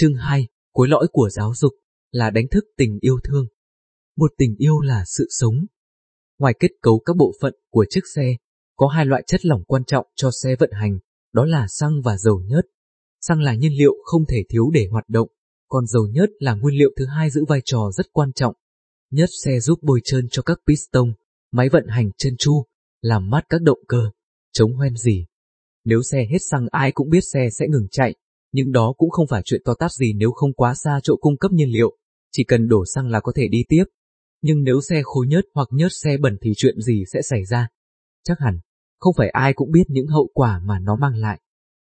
Chương 2, cuối lõi của giáo dục là đánh thức tình yêu thương. Một tình yêu là sự sống. Ngoài kết cấu các bộ phận của chiếc xe, có hai loại chất lỏng quan trọng cho xe vận hành, đó là xăng và dầu nhớt. Xăng là nhiên liệu không thể thiếu để hoạt động, còn dầu nhớt là nguyên liệu thứ hai giữ vai trò rất quan trọng. Nhớt xe giúp bôi trơn cho các piston, máy vận hành chân chu, làm mát các động cơ, chống hoen gì. Nếu xe hết xăng ai cũng biết xe sẽ ngừng chạy, nhưng đó cũng không phải chuyện to tát gì nếu không quá xa chỗ cung cấp nhiên liệu, chỉ cần đổ xăng là có thể đi tiếp. Nhưng nếu xe khô nhớt hoặc nhớt xe bẩn thì chuyện gì sẽ xảy ra? Chắc hẳn, không phải ai cũng biết những hậu quả mà nó mang lại.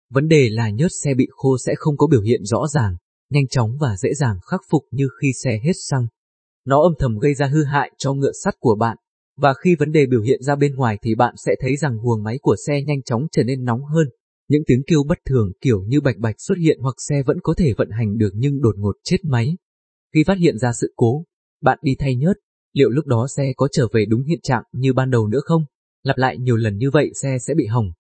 Vấn đề là nhớt xe bị khô sẽ không có biểu hiện rõ ràng, nhanh chóng và dễ dàng khắc phục như khi xe hết xăng. Nó âm thầm gây ra hư hại cho ngựa sắt của bạn, và khi vấn đề biểu hiện ra bên ngoài thì bạn sẽ thấy rằng huồng máy của xe nhanh chóng trở nên nóng hơn. Những tiếng kêu bất thường kiểu như bạch bạch xuất hiện hoặc xe vẫn có thể vận hành được nhưng đột ngột chết máy. Khi phát hiện ra sự cố, bạn đi thay nhớt, liệu lúc đó xe có trở về đúng hiện trạng như ban đầu nữa không? Lặp lại nhiều lần như vậy xe sẽ bị hỏng.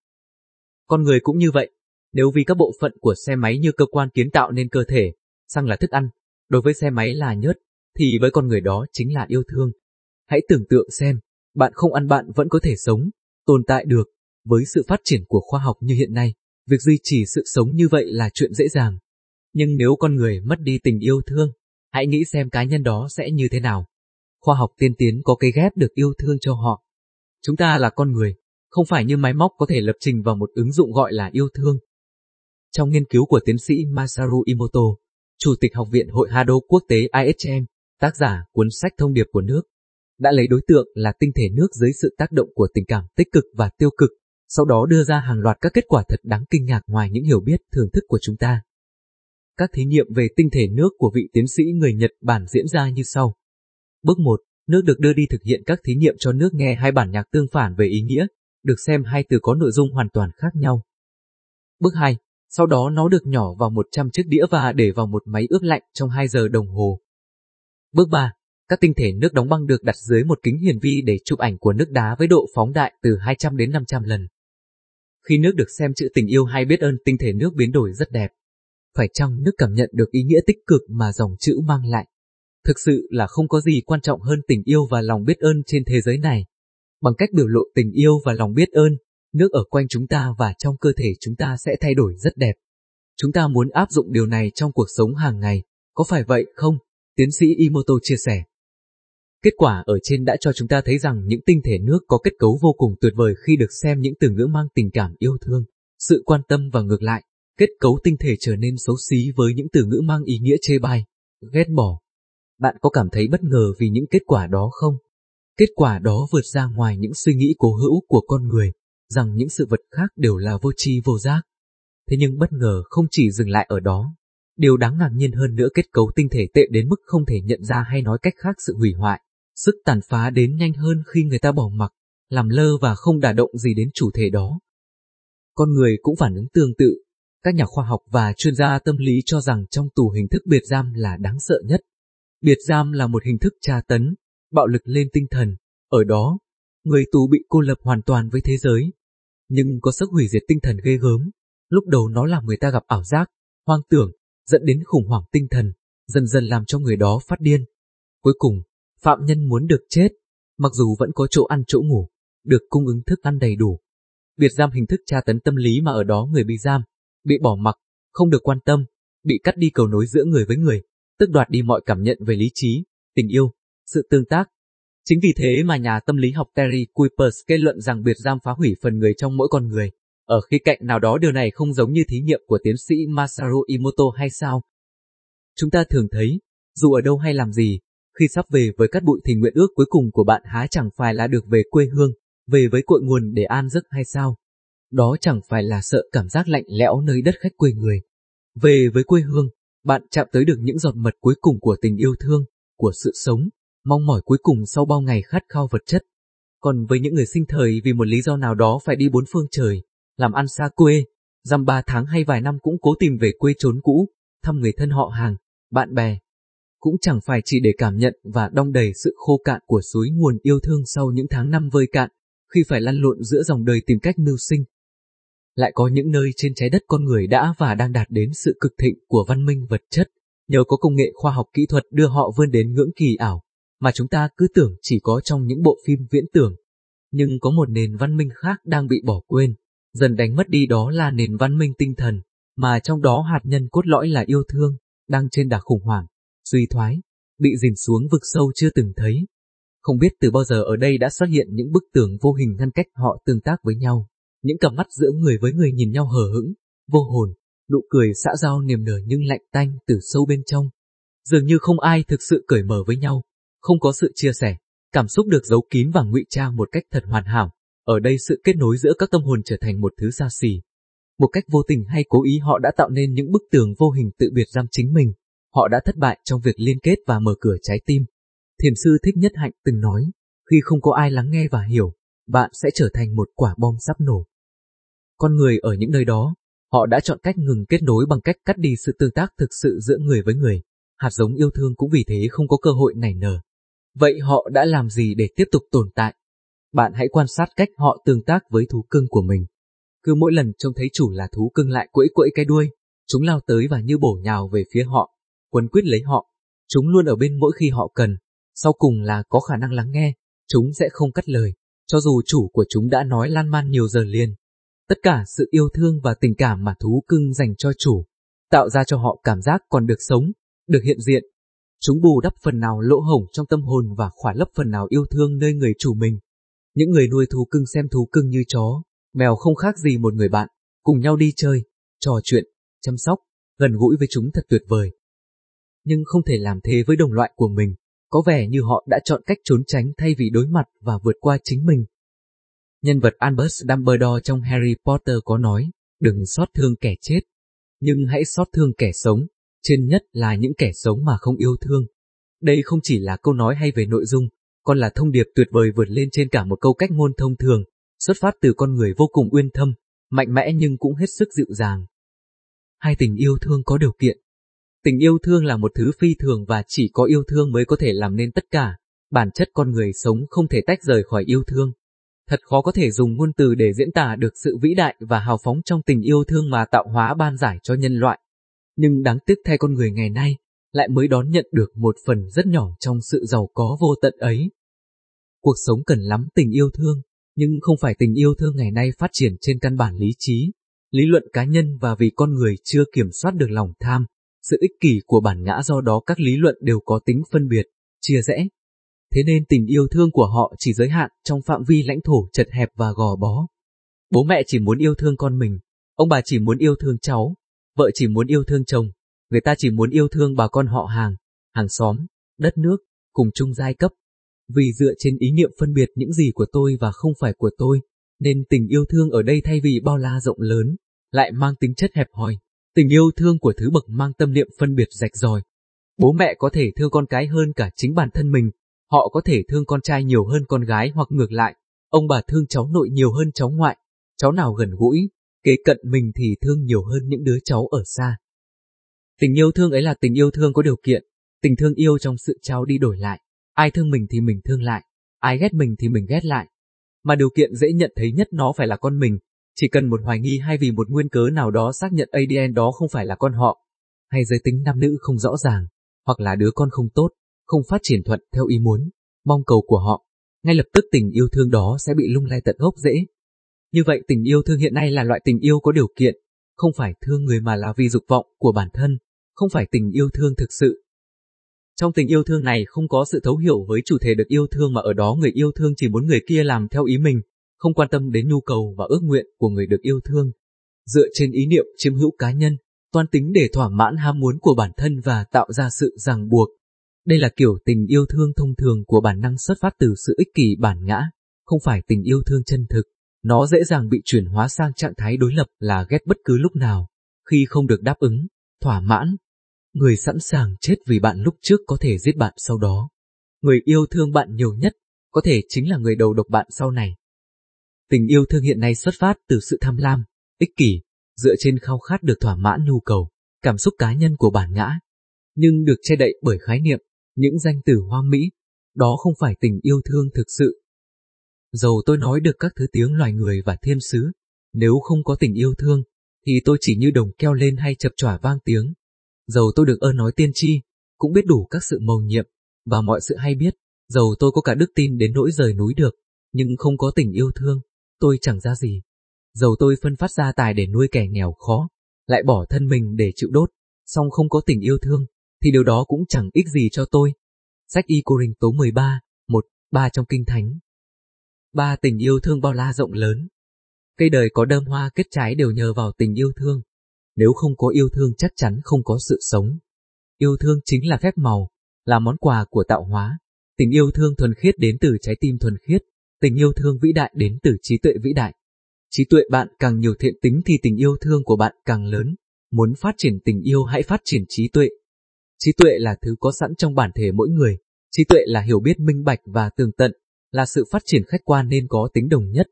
Con người cũng như vậy, nếu vì các bộ phận của xe máy như cơ quan kiến tạo nên cơ thể, xăng là thức ăn, đối với xe máy là nhớt, thì với con người đó chính là yêu thương. Hãy tưởng tượng xem, bạn không ăn bạn vẫn có thể sống, tồn tại được. Với sự phát triển của khoa học như hiện nay, việc duy trì sự sống như vậy là chuyện dễ dàng. Nhưng nếu con người mất đi tình yêu thương, hãy nghĩ xem cá nhân đó sẽ như thế nào. Khoa học tiên tiến có cây ghép được yêu thương cho họ. Chúng ta là con người, không phải như máy móc có thể lập trình vào một ứng dụng gọi là yêu thương. Trong nghiên cứu của tiến sĩ Masaru Imoto, Chủ tịch Học viện Hội Hado Quốc tế ISM, tác giả cuốn sách Thông điệp của nước, đã lấy đối tượng là tinh thể nước dưới sự tác động của tình cảm tích cực và tiêu cực, sau đó đưa ra hàng loạt các kết quả thật đáng kinh ngạc ngoài những hiểu biết thường thức của chúng ta. Các thí nghiệm về tinh thể nước của vị tiến sĩ người Nhật Bản diễn ra như sau. Bước 1. Nước được đưa đi thực hiện các thí nghiệm cho nước nghe hai bản nhạc tương phản về ý nghĩa, được xem hai từ có nội dung hoàn toàn khác nhau. Bước 2. Sau đó nó được nhỏ vào 100 chiếc đĩa và để vào một máy ướp lạnh trong 2 giờ đồng hồ. Bước 3. Các tinh thể nước đóng băng được đặt dưới một kính hiển vi để chụp ảnh của nước đá với độ phóng đại từ 200 đến 500 lần. Khi nước được xem chữ tình yêu hay biết ơn tinh thể nước biến đổi rất đẹp. Phải chăng nước cảm nhận được ý nghĩa tích cực mà dòng chữ mang lại? Thực sự là không có gì quan trọng hơn tình yêu và lòng biết ơn trên thế giới này. Bằng cách biểu lộ tình yêu và lòng biết ơn, nước ở quanh chúng ta và trong cơ thể chúng ta sẽ thay đổi rất đẹp. Chúng ta muốn áp dụng điều này trong cuộc sống hàng ngày, có phải vậy không? Tiến sĩ Imoto chia sẻ. Kết quả ở trên đã cho chúng ta thấy rằng những tinh thể nước có kết cấu vô cùng tuyệt vời khi được xem những từ ngữ mang tình cảm yêu thương, sự quan tâm và ngược lại, kết cấu tinh thể trở nên xấu xí với những từ ngữ mang ý nghĩa chê bai, ghét bỏ. Bạn có cảm thấy bất ngờ vì những kết quả đó không? Kết quả đó vượt ra ngoài những suy nghĩ cố hữu của con người, rằng những sự vật khác đều là vô tri vô giác. Thế nhưng bất ngờ không chỉ dừng lại ở đó. Điều đáng ngạc nhiên hơn nữa kết cấu tinh thể tệ đến mức không thể nhận ra hay nói cách khác sự hủy hoại, Sức tàn phá đến nhanh hơn khi người ta bỏ mặc, làm lơ và không đả động gì đến chủ thể đó. Con người cũng phản ứng tương tự. Các nhà khoa học và chuyên gia tâm lý cho rằng trong tù hình thức biệt giam là đáng sợ nhất. Biệt giam là một hình thức tra tấn, bạo lực lên tinh thần. Ở đó, người tù bị cô lập hoàn toàn với thế giới. Nhưng có sức hủy diệt tinh thần ghê gớm. Lúc đầu nó làm người ta gặp ảo giác, hoang tưởng, dẫn đến khủng hoảng tinh thần, dần dần làm cho người đó phát điên. Cuối cùng, Phạm nhân muốn được chết, mặc dù vẫn có chỗ ăn chỗ ngủ, được cung ứng thức ăn đầy đủ. Biệt giam hình thức tra tấn tâm lý mà ở đó người bị giam, bị bỏ mặc, không được quan tâm, bị cắt đi cầu nối giữa người với người, tức đoạt đi mọi cảm nhận về lý trí, tình yêu, sự tương tác. Chính vì thế mà nhà tâm lý học Terry Kuipers kết luận rằng biệt giam phá hủy phần người trong mỗi con người. Ở khía cạnh nào đó điều này không giống như thí nghiệm của tiến sĩ Masaru Emoto hay sao? Chúng ta thường thấy, dù ở đâu hay làm gì, khi sắp về với cát bụi thì nguyện ước cuối cùng của bạn há chẳng phải là được về quê hương, về với cội nguồn để an giấc hay sao? Đó chẳng phải là sợ cảm giác lạnh lẽo nơi đất khách quê người. Về với quê hương, bạn chạm tới được những giọt mật cuối cùng của tình yêu thương, của sự sống, mong mỏi cuối cùng sau bao ngày khát khao vật chất. Còn với những người sinh thời vì một lý do nào đó phải đi bốn phương trời, làm ăn xa quê, dăm ba tháng hay vài năm cũng cố tìm về quê trốn cũ, thăm người thân họ hàng, bạn bè, cũng chẳng phải chỉ để cảm nhận và đong đầy sự khô cạn của suối nguồn yêu thương sau những tháng năm vơi cạn, khi phải lăn lộn giữa dòng đời tìm cách mưu sinh. lại có những nơi trên trái đất con người đã và đang đạt đến sự cực thịnh của văn minh vật chất, nhờ có công nghệ khoa học kỹ thuật đưa họ vươn đến ngưỡng kỳ ảo, mà chúng ta cứ tưởng chỉ có trong những bộ phim viễn tưởng. Nhưng có một nền văn minh khác đang bị bỏ quên, dần đánh mất đi đó là nền văn minh tinh thần, mà trong đó hạt nhân cốt lõi là yêu thương, đang trên đà khủng hoảng, suy thoái, bị dìm xuống vực sâu chưa từng thấy. Không biết từ bao giờ ở đây đã xuất hiện những bức tường vô hình ngăn cách họ tương tác với nhau, những cặp mắt giữa người với người nhìn nhau hờ hững, vô hồn, nụ cười xã giao niềm nở nhưng lạnh tanh từ sâu bên trong. Dường như không ai thực sự cởi mở với nhau, không có sự chia sẻ, cảm xúc được giấu kín và ngụy trang một cách thật hoàn hảo. Ở đây sự kết nối giữa các tâm hồn trở thành một thứ xa xỉ. Một cách vô tình hay cố ý họ đã tạo nên những bức tường vô hình tự biệt giam chính mình. Họ đã thất bại trong việc liên kết và mở cửa trái tim. Thiền sư Thích Nhất Hạnh từng nói, khi không có ai lắng nghe và hiểu, bạn sẽ trở thành một quả bom sắp nổ. Con người ở những nơi đó, họ đã chọn cách ngừng kết nối bằng cách cắt đi sự tương tác thực sự giữa người với người. Hạt giống yêu thương cũng vì thế không có cơ hội nảy nở. Vậy họ đã làm gì để tiếp tục tồn tại? Bạn hãy quan sát cách họ tương tác với thú cưng của mình. Cứ mỗi lần trông thấy chủ là thú cưng lại quẫy quẫy cái đuôi, chúng lao tới và như bổ nhào về phía họ, quấn quyết lấy họ. Chúng luôn ở bên mỗi khi họ cần, sau cùng là có khả năng lắng nghe, chúng sẽ không cắt lời, cho dù chủ của chúng đã nói lan man nhiều giờ liền. Tất cả sự yêu thương và tình cảm mà thú cưng dành cho chủ, tạo ra cho họ cảm giác còn được sống, được hiện diện. Chúng bù đắp phần nào lỗ hổng trong tâm hồn và khỏa lấp phần nào yêu thương nơi người chủ mình. Những người nuôi thú cưng xem thú cưng như chó, mèo không khác gì một người bạn, cùng nhau đi chơi, trò chuyện, chăm sóc, gần gũi với chúng thật tuyệt vời. Nhưng không thể làm thế với đồng loại của mình, có vẻ như họ đã chọn cách trốn tránh thay vì đối mặt và vượt qua chính mình. Nhân vật Albus Dumbledore trong Harry Potter có nói, đừng xót thương kẻ chết, nhưng hãy xót thương kẻ sống, trên nhất là những kẻ sống mà không yêu thương. Đây không chỉ là câu nói hay về nội dung, còn là thông điệp tuyệt vời vượt lên trên cả một câu cách ngôn thông thường, xuất phát từ con người vô cùng uyên thâm, mạnh mẽ nhưng cũng hết sức dịu dàng. Hai tình yêu thương có điều kiện. Tình yêu thương là một thứ phi thường và chỉ có yêu thương mới có thể làm nên tất cả. Bản chất con người sống không thể tách rời khỏi yêu thương. Thật khó có thể dùng ngôn từ để diễn tả được sự vĩ đại và hào phóng trong tình yêu thương mà tạo hóa ban giải cho nhân loại. Nhưng đáng tiếc thay con người ngày nay, lại mới đón nhận được một phần rất nhỏ trong sự giàu có vô tận ấy. Cuộc sống cần lắm tình yêu thương, nhưng không phải tình yêu thương ngày nay phát triển trên căn bản lý trí, lý luận cá nhân và vì con người chưa kiểm soát được lòng tham, sự ích kỷ của bản ngã do đó các lý luận đều có tính phân biệt, chia rẽ. Thế nên tình yêu thương của họ chỉ giới hạn trong phạm vi lãnh thổ chật hẹp và gò bó. Bố mẹ chỉ muốn yêu thương con mình, ông bà chỉ muốn yêu thương cháu, vợ chỉ muốn yêu thương chồng, người ta chỉ muốn yêu thương bà con họ hàng, hàng xóm, đất nước, cùng chung giai cấp. Vì dựa trên ý niệm phân biệt những gì của tôi và không phải của tôi, nên tình yêu thương ở đây thay vì bao la rộng lớn, lại mang tính chất hẹp hòi. Tình yêu thương của thứ bậc mang tâm niệm phân biệt rạch ròi. Bố mẹ có thể thương con cái hơn cả chính bản thân mình, họ có thể thương con trai nhiều hơn con gái hoặc ngược lại, ông bà thương cháu nội nhiều hơn cháu ngoại, cháu nào gần gũi, kế cận mình thì thương nhiều hơn những đứa cháu ở xa. Tình yêu thương ấy là tình yêu thương có điều kiện, tình thương yêu trong sự trao đi đổi lại, ai thương mình thì mình thương lại, ai ghét mình thì mình ghét lại. Mà điều kiện dễ nhận thấy nhất nó phải là con mình, chỉ cần một hoài nghi hay vì một nguyên cớ nào đó xác nhận ADN đó không phải là con họ, hay giới tính nam nữ không rõ ràng, hoặc là đứa con không tốt, không phát triển thuận theo ý muốn, mong cầu của họ, ngay lập tức tình yêu thương đó sẽ bị lung lay tận gốc dễ. Như vậy tình yêu thương hiện nay là loại tình yêu có điều kiện, không phải thương người mà là vì dục vọng của bản thân, không phải tình yêu thương thực sự. Trong tình yêu thương này không có sự thấu hiểu với chủ thể được yêu thương mà ở đó người yêu thương chỉ muốn người kia làm theo ý mình, không quan tâm đến nhu cầu và ước nguyện của người được yêu thương. Dựa trên ý niệm chiếm hữu cá nhân, toan tính để thỏa mãn ham muốn của bản thân và tạo ra sự ràng buộc. Đây là kiểu tình yêu thương thông thường của bản năng xuất phát từ sự ích kỷ bản ngã, không phải tình yêu thương chân thực. Nó dễ dàng bị chuyển hóa sang trạng thái đối lập là ghét bất cứ lúc nào, khi không được đáp ứng, thỏa mãn. Người sẵn sàng chết vì bạn lúc trước có thể giết bạn sau đó. Người yêu thương bạn nhiều nhất, có thể chính là người đầu độc bạn sau này. Tình yêu thương hiện nay xuất phát từ sự tham lam, ích kỷ, dựa trên khao khát được thỏa mãn nhu cầu, cảm xúc cá nhân của bản ngã, nhưng được che đậy bởi khái niệm, những danh từ hoang mỹ, đó không phải tình yêu thương thực sự. Dầu tôi nói được các thứ tiếng loài người và thiên sứ, Nếu không có tình yêu thương, thì tôi chỉ như đồng keo lên hay chập chỏa vang tiếng. Dầu tôi được ơn nói tiên tri, cũng biết đủ các sự mầu nhiệm, và mọi sự hay biết, dầu tôi có cả đức tin đến nỗi rời núi được, nhưng không có tình yêu thương, tôi chẳng ra gì. Dầu tôi phân phát ra tài để nuôi kẻ nghèo khó, lại bỏ thân mình để chịu đốt, song không có tình yêu thương, thì điều đó cũng chẳng ích gì cho tôi. Sách Y Cô Rình tố 13, 1, 3 trong Kinh Thánh. Ba tình yêu thương bao la rộng lớn. Cây đời có đơm hoa kết trái đều nhờ vào tình yêu thương. Nếu không có yêu thương chắc chắn không có sự sống. Yêu thương chính là phép màu, là món quà của tạo hóa. Tình yêu thương thuần khiết đến từ trái tim thuần khiết, tình yêu thương vĩ đại đến từ trí tuệ vĩ đại. Trí tuệ bạn càng nhiều thiện tính thì tình yêu thương của bạn càng lớn. Muốn phát triển tình yêu hãy phát triển trí tuệ. Trí tuệ là thứ có sẵn trong bản thể mỗi người. Trí tuệ là hiểu biết minh bạch và tường tận, là sự phát triển khách quan nên có tính đồng nhất.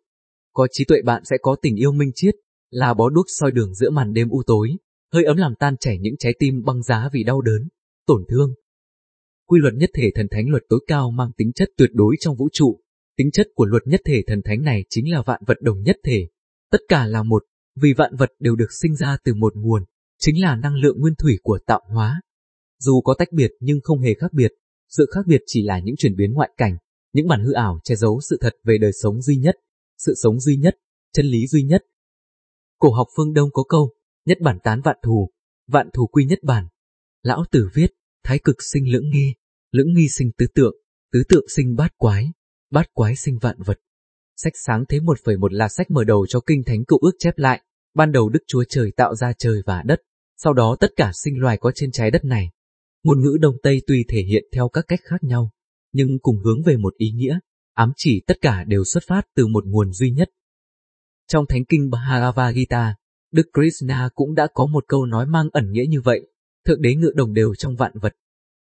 Có trí tuệ bạn sẽ có tình yêu minh chiết, là bó đuốc soi đường giữa màn đêm u tối, hơi ấm làm tan chảy những trái tim băng giá vì đau đớn, tổn thương. Quy luật nhất thể thần thánh luật tối cao mang tính chất tuyệt đối trong vũ trụ. Tính chất của luật nhất thể thần thánh này chính là vạn vật đồng nhất thể. Tất cả là một, vì vạn vật đều được sinh ra từ một nguồn, chính là năng lượng nguyên thủy của tạo hóa. Dù có tách biệt nhưng không hề khác biệt, sự khác biệt chỉ là những chuyển biến ngoại cảnh, những bản hư ảo che giấu sự thật về đời sống duy nhất, sự sống duy nhất, chân lý duy nhất. Cổ học phương Đông có câu, nhất bản tán vạn thù, vạn thù quy nhất bản. Lão Tử viết, thái cực sinh lưỡng nghi, lưỡng nghi sinh tứ tượng, tứ tượng sinh bát quái, bát quái sinh vạn vật. Sách sáng thế 1,1 là sách mở đầu cho kinh thánh cựu ước chép lại, ban đầu Đức Chúa Trời tạo ra trời và đất, sau đó tất cả sinh loài có trên trái đất này. Ngôn ngữ Đông Tây tuy thể hiện theo các cách khác nhau, nhưng cùng hướng về một ý nghĩa, ám chỉ tất cả đều xuất phát từ một nguồn duy nhất. Trong Thánh Kinh Bhagavad Gita, Đức Krishna cũng đã có một câu nói mang ẩn nghĩa như vậy, Thượng Đế ngự đồng đều trong vạn vật.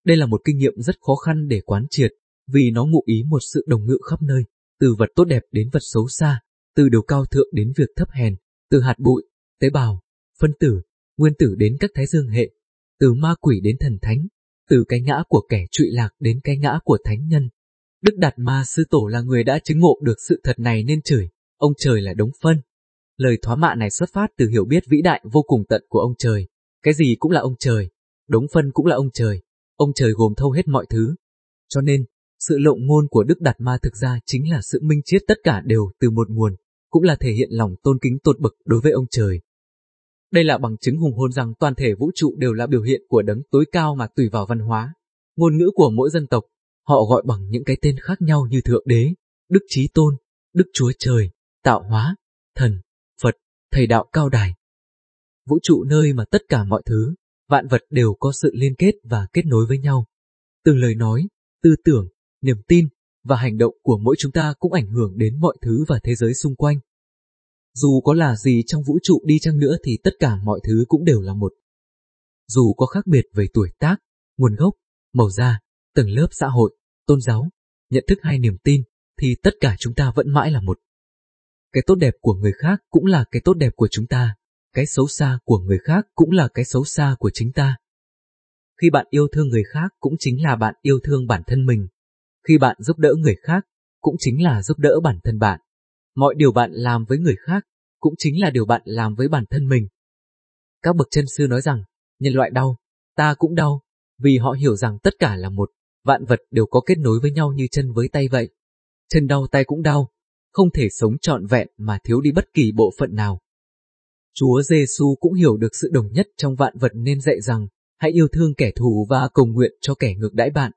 Đây là một kinh nghiệm rất khó khăn để quán triệt, vì nó ngụ ý một sự đồng ngự khắp nơi, từ vật tốt đẹp đến vật xấu xa, từ điều cao thượng đến việc thấp hèn, từ hạt bụi, tế bào, phân tử, nguyên tử đến các thái dương hệ, từ ma quỷ đến thần thánh, từ cái ngã của kẻ trụy lạc đến cái ngã của thánh nhân. Đức Đạt Ma Sư Tổ là người đã chứng ngộ được sự thật này nên chửi, ông trời là đống phân. Lời thoá mạ này xuất phát từ hiểu biết vĩ đại vô cùng tận của ông trời. Cái gì cũng là ông trời, đống phân cũng là ông trời, ông trời gồm thâu hết mọi thứ. Cho nên, sự lộng ngôn của Đức Đạt Ma thực ra chính là sự minh triết tất cả đều từ một nguồn, cũng là thể hiện lòng tôn kính tột bậc đối với ông trời. Đây là bằng chứng hùng hồn rằng toàn thể vũ trụ đều là biểu hiện của đấng tối cao mà tùy vào văn hóa, ngôn ngữ của mỗi dân tộc. Họ gọi bằng những cái tên khác nhau như Thượng Đế, Đức Trí Tôn, Đức Chúa Trời, Tạo Hóa, Thần, Phật, Thầy Đạo Cao Đài. Vũ trụ nơi mà tất cả mọi thứ, vạn vật đều có sự liên kết và kết nối với nhau. Từ lời nói, tư tưởng, niềm tin và hành động của mỗi chúng ta cũng ảnh hưởng đến mọi thứ và thế giới xung quanh. Dù có là gì trong vũ trụ đi chăng nữa thì tất cả mọi thứ cũng đều là một. Dù có khác biệt về tuổi tác, nguồn gốc, màu da, tầng lớp xã hội, tôn giáo, nhận thức hay niềm tin, thì tất cả chúng ta vẫn mãi là một. Cái tốt đẹp của người khác cũng là cái tốt đẹp của chúng ta, cái xấu xa của người khác cũng là cái xấu xa của chính ta. Khi bạn yêu thương người khác cũng chính là bạn yêu thương bản thân mình. Khi bạn giúp đỡ người khác, cũng chính là giúp đỡ bản thân bạn. Mọi điều bạn làm với người khác cũng chính là điều bạn làm với bản thân mình. Các bậc chân sư nói rằng, nhân loại đau, ta cũng đau, vì họ hiểu rằng tất cả là một, vạn vật đều có kết nối với nhau như chân với tay vậy. Chân đau tay cũng đau, không thể sống trọn vẹn mà thiếu đi bất kỳ bộ phận nào. Chúa Giêsu cũng hiểu được sự đồng nhất trong vạn vật nên dạy rằng, hãy yêu thương kẻ thù và cầu nguyện cho kẻ ngược đãi bạn.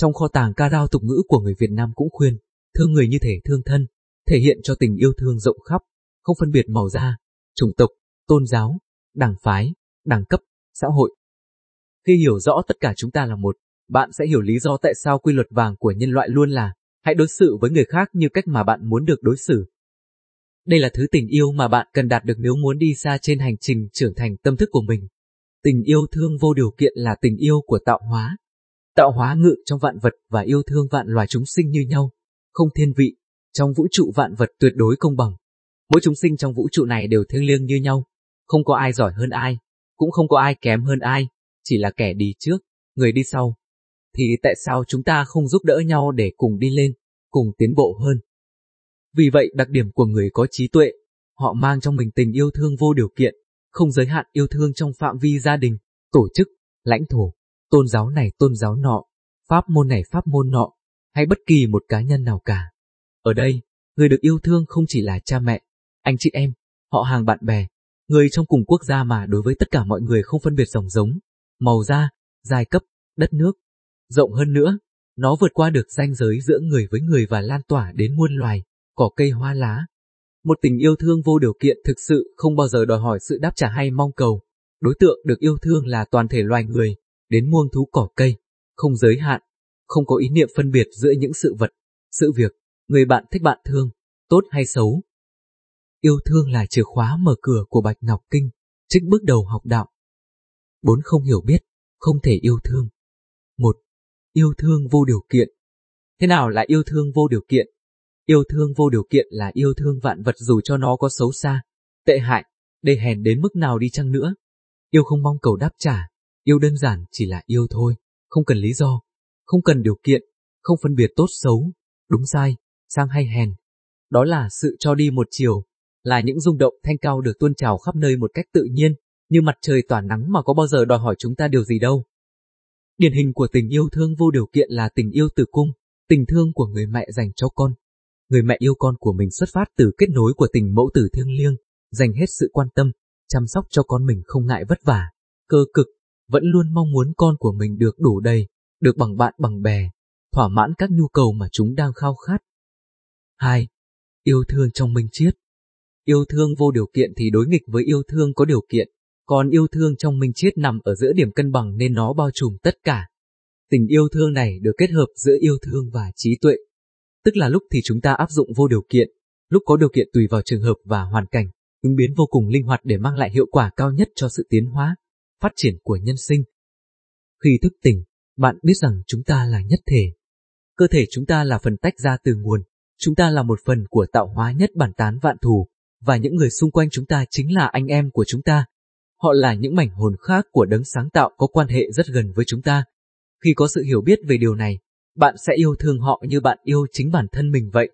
Trong kho tàng ca dao tục ngữ của người Việt Nam cũng khuyên, thương người như thể thương thân, thể hiện cho tình yêu thương rộng khắp, không phân biệt màu da, chủng tộc, tôn giáo, đảng phái, đẳng cấp, xã hội. Khi hiểu rõ tất cả chúng ta là một, bạn sẽ hiểu lý do tại sao quy luật vàng của nhân loại luôn là hãy đối xử với người khác như cách mà bạn muốn được đối xử. Đây là thứ tình yêu mà bạn cần đạt được nếu muốn đi xa trên hành trình trưởng thành tâm thức của mình. Tình yêu thương vô điều kiện là tình yêu của tạo hóa. Tạo hóa ngự trong vạn vật và yêu thương vạn loài chúng sinh như nhau, không thiên vị, trong vũ trụ vạn vật tuyệt đối công bằng. Mỗi chúng sinh trong vũ trụ này đều thiêng liêng như nhau, không có ai giỏi hơn ai, cũng không có ai kém hơn ai, chỉ là kẻ đi trước, người đi sau. Thì tại sao chúng ta không giúp đỡ nhau để cùng đi lên, cùng tiến bộ hơn? Vì vậy đặc điểm của người có trí tuệ, Họ mang trong mình tình yêu thương vô điều kiện, không giới hạn yêu thương trong phạm vi gia đình, tổ chức, lãnh thổ, tôn giáo này tôn giáo nọ, pháp môn này pháp môn nọ, hay bất kỳ một cá nhân nào cả. Ở đây, người được yêu thương không chỉ là cha mẹ, anh chị em, họ hàng bạn bè, người trong cùng quốc gia mà đối với tất cả mọi người không phân biệt dòng giống, màu da, giai cấp, đất nước. Rộng hơn nữa, nó vượt qua được ranh giới giữa người với người và lan tỏa đến muôn loài, cỏ cây hoa lá. Một tình yêu thương vô điều kiện thực sự không bao giờ đòi hỏi sự đáp trả hay mong cầu. Đối tượng được yêu thương là toàn thể loài người, đến muông thú cỏ cây, không giới hạn, không có ý niệm phân biệt giữa những sự vật, sự việc, người bạn thích bạn thương, tốt hay xấu. Yêu thương là chìa khóa mở cửa của Bạch Ngọc Kinh, trích bước đầu học đạo. Bốn không hiểu biết, không thể yêu thương. Một, yêu thương vô điều kiện. Thế nào là yêu thương vô điều kiện? Yêu thương vô điều kiện là yêu thương vạn vật dù cho nó có xấu xa, tệ hại, đê hèn đến mức nào đi chăng nữa. Yêu không mong cầu đáp trả, yêu đơn giản chỉ là yêu thôi, không cần lý do, không cần điều kiện, không phân biệt tốt xấu, đúng sai, sang hay hèn. Đó là sự cho đi một chiều, là những rung động thanh cao được tuôn trào khắp nơi một cách tự nhiên, như mặt trời tỏa nắng mà có bao giờ đòi hỏi chúng ta điều gì đâu. Điển hình của tình yêu thương vô điều kiện là tình yêu từ cung, tình thương của người mẹ dành cho con. Người mẹ yêu con của mình xuất phát từ kết nối của tình mẫu tử thiêng liêng, dành hết sự quan tâm, chăm sóc cho con mình không ngại vất vả, cơ cực, vẫn luôn mong muốn con của mình được đủ đầy, được bằng bạn bằng bè, thỏa mãn các nhu cầu mà chúng đang khao khát. 2. Yêu thương trong minh triết Yêu thương vô điều kiện thì đối nghịch với yêu thương có điều kiện, còn yêu thương trong minh triết nằm ở giữa điểm cân bằng nên nó bao trùm tất cả. Tình yêu thương này được kết hợp giữa yêu thương và trí tuệ. Tức là lúc thì chúng ta áp dụng vô điều kiện, lúc có điều kiện tùy vào trường hợp và hoàn cảnh, ứng biến vô cùng linh hoạt để mang lại hiệu quả cao nhất cho sự tiến hóa, phát triển của nhân sinh. Khi thức tỉnh, bạn biết rằng chúng ta là nhất thể. Cơ thể chúng ta là phần tách ra từ nguồn, chúng ta là một phần của tạo hóa nhất bản tán vạn thù, và những người xung quanh chúng ta chính là anh em của chúng ta. Họ là những mảnh hồn khác của đấng sáng tạo có quan hệ rất gần với chúng ta. Khi có sự hiểu biết về điều này, bạn sẽ yêu thương họ như bạn yêu chính bản thân mình vậy.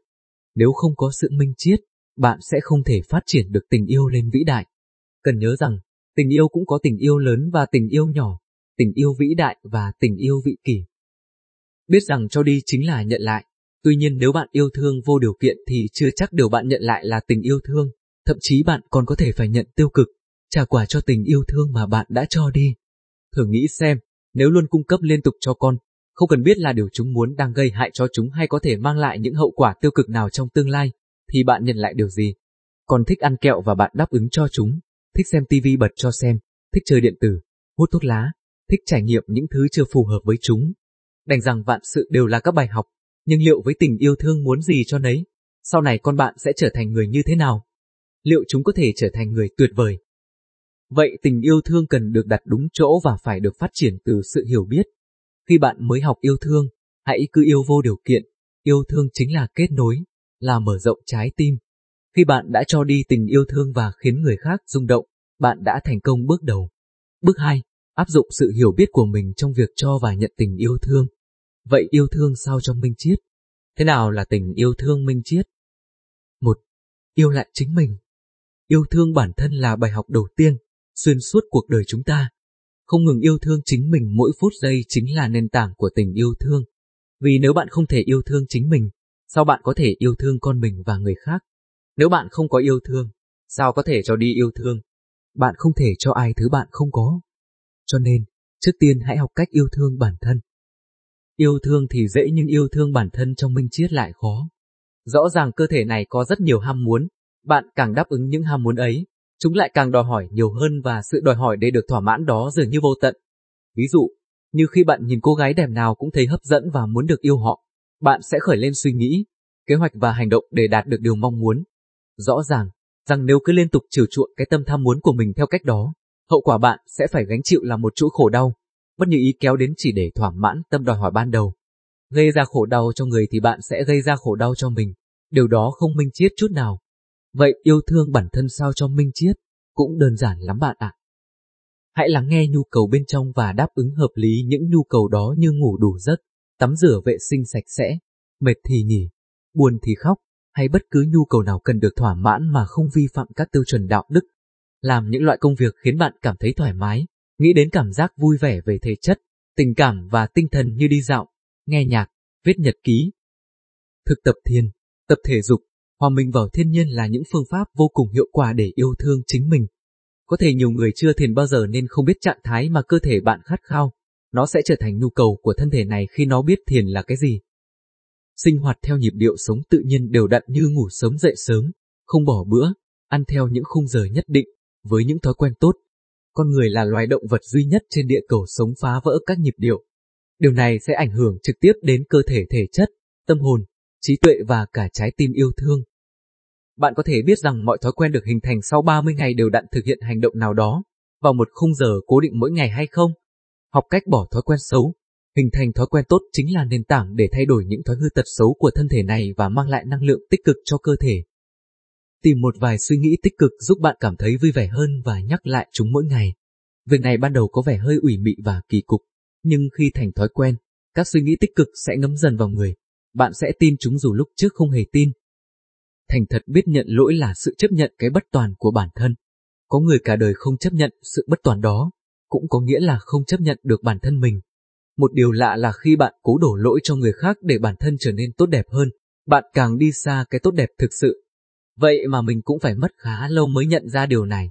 Nếu không có sự minh triết, bạn sẽ không thể phát triển được tình yêu lên vĩ đại. Cần nhớ rằng, tình yêu cũng có tình yêu lớn và tình yêu nhỏ, tình yêu vĩ đại và tình yêu vị kỷ. Biết rằng cho đi chính là nhận lại, tuy nhiên nếu bạn yêu thương vô điều kiện thì chưa chắc điều bạn nhận lại là tình yêu thương, thậm chí bạn còn có thể phải nhận tiêu cực, trả quả cho tình yêu thương mà bạn đã cho đi. Thử nghĩ xem, nếu luôn cung cấp liên tục cho con, không cần biết là điều chúng muốn đang gây hại cho chúng hay có thể mang lại những hậu quả tiêu cực nào trong tương lai, thì bạn nhận lại điều gì? Con thích ăn kẹo và bạn đáp ứng cho chúng, thích xem tivi bật cho xem, thích chơi điện tử, hút thuốc lá, thích trải nghiệm những thứ chưa phù hợp với chúng. Đành rằng vạn sự đều là các bài học, nhưng liệu với tình yêu thương muốn gì cho nấy, sau này con bạn sẽ trở thành người như thế nào? Liệu chúng có thể trở thành người tuyệt vời? Vậy tình yêu thương cần được đặt đúng chỗ và phải được phát triển từ sự hiểu biết. Khi bạn mới học yêu thương, hãy cứ yêu vô điều kiện, yêu thương chính là kết nối, là mở rộng trái tim. Khi bạn đã cho đi tình yêu thương và khiến người khác rung động, bạn đã thành công bước đầu. Bước 2 áp dụng sự hiểu biết của mình trong việc cho và nhận tình yêu thương. Vậy yêu thương sao cho minh Chiết? Thế nào là tình yêu thương minh Chiết? Một, yêu lại chính mình. Yêu thương bản thân là bài học đầu tiên, xuyên suốt cuộc đời chúng ta. Không ngừng yêu thương chính mình mỗi phút giây chính là nền tảng của tình yêu thương. Vì nếu bạn không thể yêu thương chính mình, sao bạn có thể yêu thương con mình và người khác? Nếu bạn không có yêu thương, sao có thể cho đi yêu thương? Bạn không thể cho ai thứ bạn không có. Cho nên, trước tiên hãy học cách yêu thương bản thân. Yêu thương thì dễ nhưng yêu thương bản thân trong minh triết lại khó. Rõ ràng cơ thể này có rất nhiều ham muốn, bạn càng đáp ứng những ham muốn ấy, chúng lại càng đòi hỏi nhiều hơn và sự đòi hỏi để được thỏa mãn đó dường như vô tận. Ví dụ, như khi bạn nhìn cô gái đẹp nào cũng thấy hấp dẫn và muốn được yêu họ, bạn sẽ khởi lên suy nghĩ, kế hoạch và hành động để đạt được điều mong muốn. Rõ ràng, rằng nếu cứ liên tục chiều chuộng cái tâm tham muốn của mình theo cách đó, hậu quả bạn sẽ phải gánh chịu là một chuỗi khổ đau, bất như ý kéo đến chỉ để thỏa mãn tâm đòi hỏi ban đầu. Gây ra khổ đau cho người thì bạn sẽ gây ra khổ đau cho mình, điều đó không minh chiết chút nào. Vậy yêu thương bản thân sao cho minh chiết? cũng đơn giản lắm bạn ạ. Hãy lắng nghe nhu cầu bên trong và đáp ứng hợp lý những nhu cầu đó như ngủ đủ giấc, tắm rửa vệ sinh sạch sẽ, mệt thì nghỉ, buồn thì khóc, hay bất cứ nhu cầu nào cần được thỏa mãn mà không vi phạm các tiêu chuẩn đạo đức. Làm những loại công việc khiến bạn cảm thấy thoải mái, nghĩ đến cảm giác vui vẻ về thể chất, tình cảm và tinh thần như đi dạo, nghe nhạc, viết nhật ký. Thực tập thiền, tập thể dục, hòa mình vào thiên nhiên là những phương pháp vô cùng hiệu quả để yêu thương chính mình. Có thể nhiều người chưa thiền bao giờ nên không biết trạng thái mà cơ thể bạn khát khao, nó sẽ trở thành nhu cầu của thân thể này khi nó biết thiền là cái gì. Sinh hoạt theo nhịp điệu sống tự nhiên đều đặn như ngủ sớm dậy sớm, không bỏ bữa, ăn theo những khung giờ nhất định, với những thói quen tốt. Con người là loài động vật duy nhất trên địa cầu sống phá vỡ các nhịp điệu. Điều này sẽ ảnh hưởng trực tiếp đến cơ thể thể chất, tâm hồn, trí tuệ và cả trái tim yêu thương. Bạn có thể biết rằng mọi thói quen được hình thành sau 30 ngày đều đặn thực hiện hành động nào đó, vào một khung giờ cố định mỗi ngày hay không? Học cách bỏ thói quen xấu, hình thành thói quen tốt chính là nền tảng để thay đổi những thói hư tật xấu của thân thể này và mang lại năng lượng tích cực cho cơ thể. Tìm một vài suy nghĩ tích cực giúp bạn cảm thấy vui vẻ hơn và nhắc lại chúng mỗi ngày. Việc này ban đầu có vẻ hơi ủy mị và kỳ cục, nhưng khi thành thói quen, các suy nghĩ tích cực sẽ ngấm dần vào người. Bạn sẽ tin chúng dù lúc trước không hề tin. Thành thật biết nhận lỗi là sự chấp nhận cái bất toàn của bản thân. Có người cả đời không chấp nhận sự bất toàn đó, cũng có nghĩa là không chấp nhận được bản thân mình. Một điều lạ là khi bạn cố đổ lỗi cho người khác để bản thân trở nên tốt đẹp hơn, bạn càng đi xa cái tốt đẹp thực sự. Vậy mà mình cũng phải mất khá lâu mới nhận ra điều này.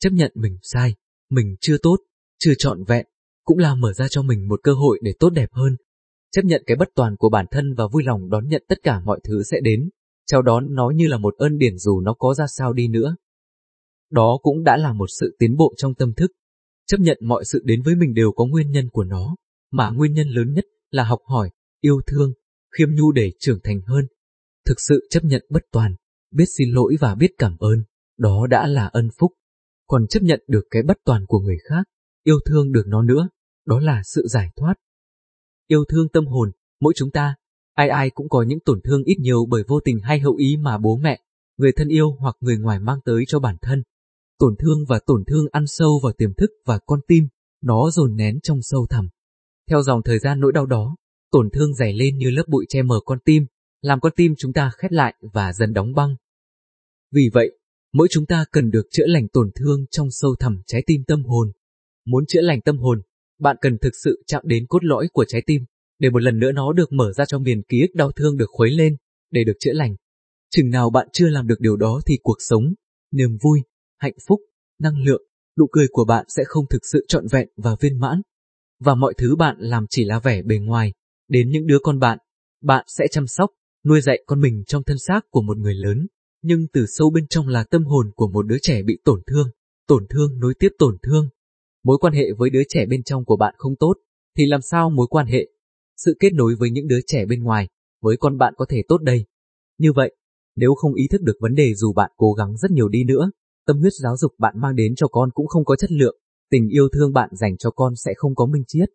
Chấp nhận mình sai, mình chưa tốt, chưa trọn vẹn, cũng là mở ra cho mình một cơ hội để tốt đẹp hơn. Chấp nhận cái bất toàn của bản thân và vui lòng đón nhận tất cả mọi thứ sẽ đến, chào đón nó như là một ơn điển dù nó có ra sao đi nữa. Đó cũng đã là một sự tiến bộ trong tâm thức. Chấp nhận mọi sự đến với mình đều có nguyên nhân của nó, mà nguyên nhân lớn nhất là học hỏi, yêu thương, khiêm nhu để trưởng thành hơn. Thực sự chấp nhận bất toàn, biết xin lỗi và biết cảm ơn, đó đã là ân phúc. Còn chấp nhận được cái bất toàn của người khác, yêu thương được nó nữa, đó là sự giải thoát. Yêu thương tâm hồn, mỗi chúng ta, ai ai cũng có những tổn thương ít nhiều bởi vô tình hay hậu ý mà bố mẹ, người thân yêu hoặc người ngoài mang tới cho bản thân. Tổn thương và tổn thương ăn sâu vào tiềm thức và con tim, nó dồn nén trong sâu thẳm. Theo dòng thời gian nỗi đau đó, tổn thương dày lên như lớp bụi che mờ con tim, làm con tim chúng ta khét lại và dần đóng băng. Vì vậy, mỗi chúng ta cần được chữa lành tổn thương trong sâu thẳm trái tim tâm hồn. Muốn chữa lành tâm hồn, bạn cần thực sự chạm đến cốt lõi của trái tim, để một lần nữa nó được mở ra cho miền ký ức đau thương được khuấy lên, để được chữa lành. Chừng nào bạn chưa làm được điều đó thì cuộc sống, niềm vui, hạnh phúc, năng lượng, nụ cười của bạn sẽ không thực sự trọn vẹn và viên mãn. Và mọi thứ bạn làm chỉ là vẻ bề ngoài, đến những đứa con bạn, bạn sẽ chăm sóc, nuôi dạy con mình trong thân xác của một người lớn, nhưng từ sâu bên trong là tâm hồn của một đứa trẻ bị tổn thương, tổn thương nối tiếp tổn thương. Mối quan hệ với đứa trẻ bên trong của bạn không tốt, thì làm sao mối quan hệ, sự kết nối với những đứa trẻ bên ngoài, với con bạn có thể tốt đây? Như vậy, nếu không ý thức được vấn đề dù bạn cố gắng rất nhiều đi nữa, tâm huyết giáo dục bạn mang đến cho con cũng không có chất lượng, tình yêu thương bạn dành cho con sẽ không có minh chiết.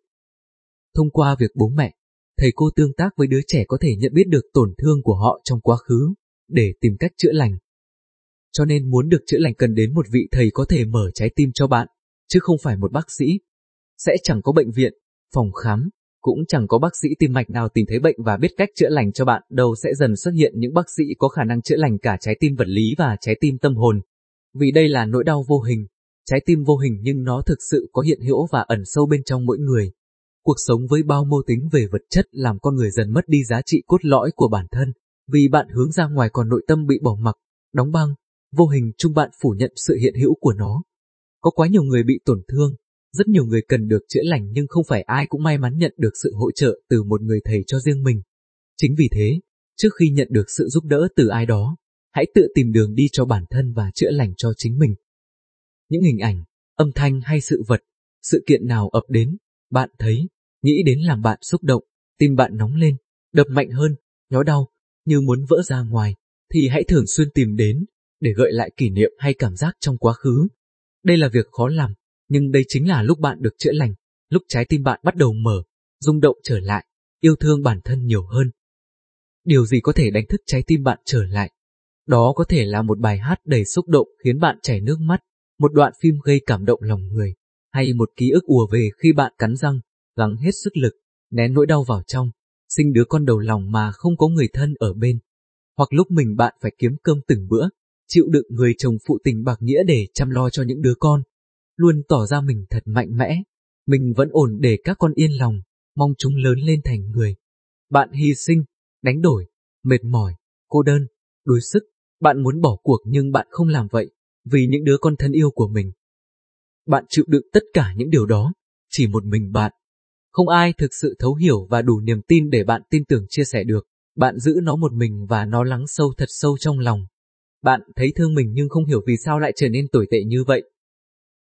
Thông qua việc bố mẹ, thầy cô tương tác với đứa trẻ có thể nhận biết được tổn thương của họ trong quá khứ, để tìm cách chữa lành. Cho nên muốn được chữa lành cần đến một vị thầy có thể mở trái tim cho bạn, chứ không phải một bác sĩ. Sẽ chẳng có bệnh viện, phòng khám, cũng chẳng có bác sĩ tim mạch nào tìm thấy bệnh và biết cách chữa lành cho bạn đâu sẽ dần xuất hiện những bác sĩ có khả năng chữa lành cả trái tim vật lý và trái tim tâm hồn. Vì đây là nỗi đau vô hình, trái tim vô hình nhưng nó thực sự có hiện hữu và ẩn sâu bên trong mỗi người. Cuộc sống với bao mô tính về vật chất làm con người dần mất đi giá trị cốt lõi của bản thân, vì bạn hướng ra ngoài còn nội tâm bị bỏ mặc, đóng băng, vô hình chung bạn phủ nhận sự hiện hữu của nó. Có quá nhiều người bị tổn thương, rất nhiều người cần được chữa lành nhưng không phải ai cũng may mắn nhận được sự hỗ trợ từ một người thầy cho riêng mình. Chính vì thế, trước khi nhận được sự giúp đỡ từ ai đó, hãy tự tìm đường đi cho bản thân và chữa lành cho chính mình. Những hình ảnh, âm thanh hay sự vật, sự kiện nào ập đến, bạn thấy, nghĩ đến làm bạn xúc động, tim bạn nóng lên, đập mạnh hơn, nhói đau, như muốn vỡ ra ngoài, thì hãy thường xuyên tìm đến, để gợi lại kỷ niệm hay cảm giác trong quá khứ. Đây là việc khó làm, nhưng đây chính là lúc bạn được chữa lành, lúc trái tim bạn bắt đầu mở, rung động trở lại, yêu thương bản thân nhiều hơn. Điều gì có thể đánh thức trái tim bạn trở lại? Đó có thể là một bài hát đầy xúc động khiến bạn chảy nước mắt, một đoạn phim gây cảm động lòng người, hay một ký ức ùa về khi bạn cắn răng, gắng hết sức lực, nén nỗi đau vào trong, sinh đứa con đầu lòng mà không có người thân ở bên. hoặc lúc mình bạn phải kiếm cơm từng bữa, chịu đựng người chồng phụ tình bạc nghĩa để chăm lo cho những đứa con. Luôn tỏ ra mình thật mạnh mẽ, mình vẫn ổn để các con yên lòng, mong chúng lớn lên thành người. Bạn hy sinh, đánh đổi, mệt mỏi, cô đơn, đuối sức, bạn muốn bỏ cuộc nhưng bạn không làm vậy, vì những đứa con thân yêu của mình. Bạn chịu đựng tất cả những điều đó, chỉ một mình bạn. Không ai thực sự thấu hiểu và đủ niềm tin để bạn tin tưởng chia sẻ được. Bạn giữ nó một mình và nó lắng sâu thật sâu trong lòng. Bạn thấy thương mình nhưng không hiểu vì sao lại trở nên tồi tệ như vậy.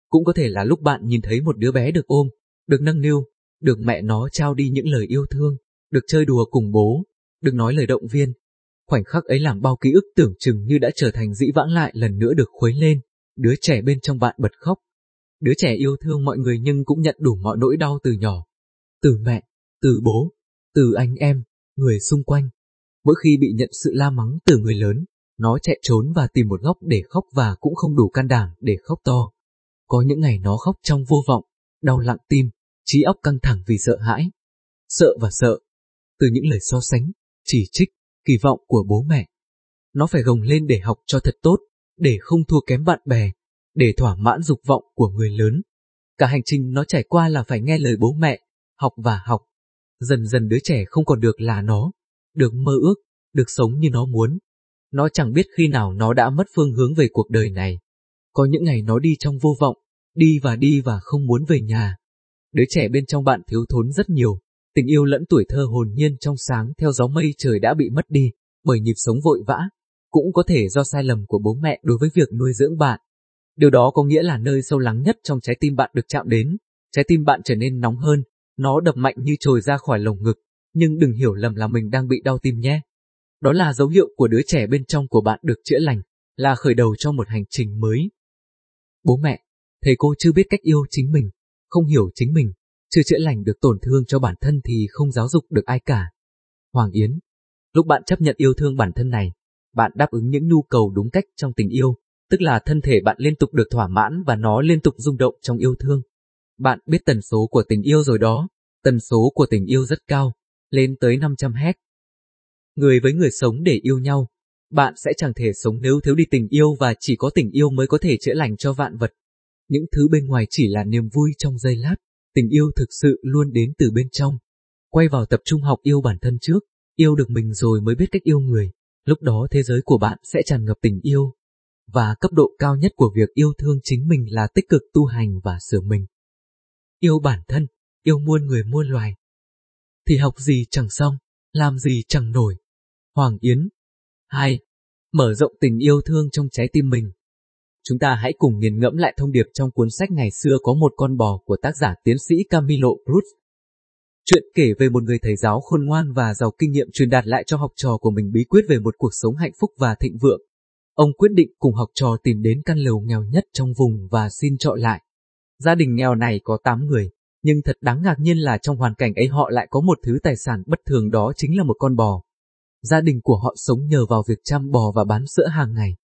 Cũng có thể là lúc bạn nhìn thấy một đứa bé được ôm, được nâng niu, được mẹ nó trao đi những lời yêu thương, được chơi đùa cùng bố, được nói lời động viên. Khoảnh khắc ấy làm bao ký ức tưởng chừng như đã trở thành dĩ vãng lại lần nữa được khuấy lên, đứa trẻ bên trong bạn bật khóc. Đứa trẻ yêu thương mọi người nhưng cũng nhận đủ mọi nỗi đau từ nhỏ, từ mẹ, từ bố, từ anh em, người xung quanh. Mỗi khi bị nhận sự la mắng từ người lớn, nó chạy trốn và tìm một góc để khóc và cũng không đủ can đảm để khóc to. Có những ngày nó khóc trong vô vọng, đau lặng tim, trí óc căng thẳng vì sợ hãi. Sợ và sợ. Từ những lời so sánh, chỉ trích, kỳ vọng của bố mẹ. Nó phải gồng lên để học cho thật tốt, để không thua kém bạn bè, để thỏa mãn dục vọng của người lớn. Cả hành trình nó trải qua là phải nghe lời bố mẹ, học và học. Dần dần đứa trẻ không còn được là nó, được mơ ước, được sống như nó muốn. Nó chẳng biết khi nào nó đã mất phương hướng về cuộc đời này. Có những ngày nó đi trong vô vọng, đi và đi và không muốn về nhà. Đứa trẻ bên trong bạn thiếu thốn rất nhiều, tình yêu lẫn tuổi thơ hồn nhiên trong sáng theo gió mây trời đã bị mất đi, bởi nhịp sống vội vã, cũng có thể do sai lầm của bố mẹ đối với việc nuôi dưỡng bạn. Điều đó có nghĩa là nơi sâu lắng nhất trong trái tim bạn được chạm đến, trái tim bạn trở nên nóng hơn, nó đập mạnh như trồi ra khỏi lồng ngực, nhưng đừng hiểu lầm là mình đang bị đau tim nhé. Đó là dấu hiệu của đứa trẻ bên trong của bạn được chữa lành, là khởi đầu cho một hành trình mới. Bố mẹ, thầy cô chưa biết cách yêu chính mình, không hiểu chính mình, chưa chữa lành được tổn thương cho bản thân thì không giáo dục được ai cả. Hoàng Yến, lúc bạn chấp nhận yêu thương bản thân này, bạn đáp ứng những nhu cầu đúng cách trong tình yêu, tức là thân thể bạn liên tục được thỏa mãn và nó liên tục rung động trong yêu thương. Bạn biết tần số của tình yêu rồi đó, tần số của tình yêu rất cao, lên tới 500 Hz. Người với người sống để yêu nhau, bạn sẽ chẳng thể sống nếu thiếu đi tình yêu và chỉ có tình yêu mới có thể chữa lành cho vạn vật. Những thứ bên ngoài chỉ là niềm vui trong giây lát, tình yêu thực sự luôn đến từ bên trong. Quay vào tập trung học yêu bản thân trước, yêu được mình rồi mới biết cách yêu người, lúc đó thế giới của bạn sẽ tràn ngập tình yêu. Và cấp độ cao nhất của việc yêu thương chính mình là tích cực tu hành và sửa mình yêu bản thân, yêu muôn người muôn loài. Thì học gì chẳng xong, làm gì chẳng nổi. Hoàng Yến 2. Mở rộng tình yêu thương trong trái tim mình. Chúng ta hãy cùng nghiền ngẫm lại thông điệp trong cuốn sách ngày xưa có một con bò của tác giả tiến sĩ Camilo Brut. Chuyện kể về một người thầy giáo khôn ngoan và giàu kinh nghiệm truyền đạt lại cho học trò của mình bí quyết về một cuộc sống hạnh phúc và thịnh vượng. Ông quyết định cùng học trò tìm đến căn lều nghèo nhất trong vùng và xin trọ lại. Gia đình nghèo này có 8 người, nhưng thật đáng ngạc nhiên là trong hoàn cảnh ấy họ lại có một thứ tài sản bất thường đó chính là một con bò. Gia đình của họ sống nhờ vào việc chăm bò và bán sữa hàng ngày.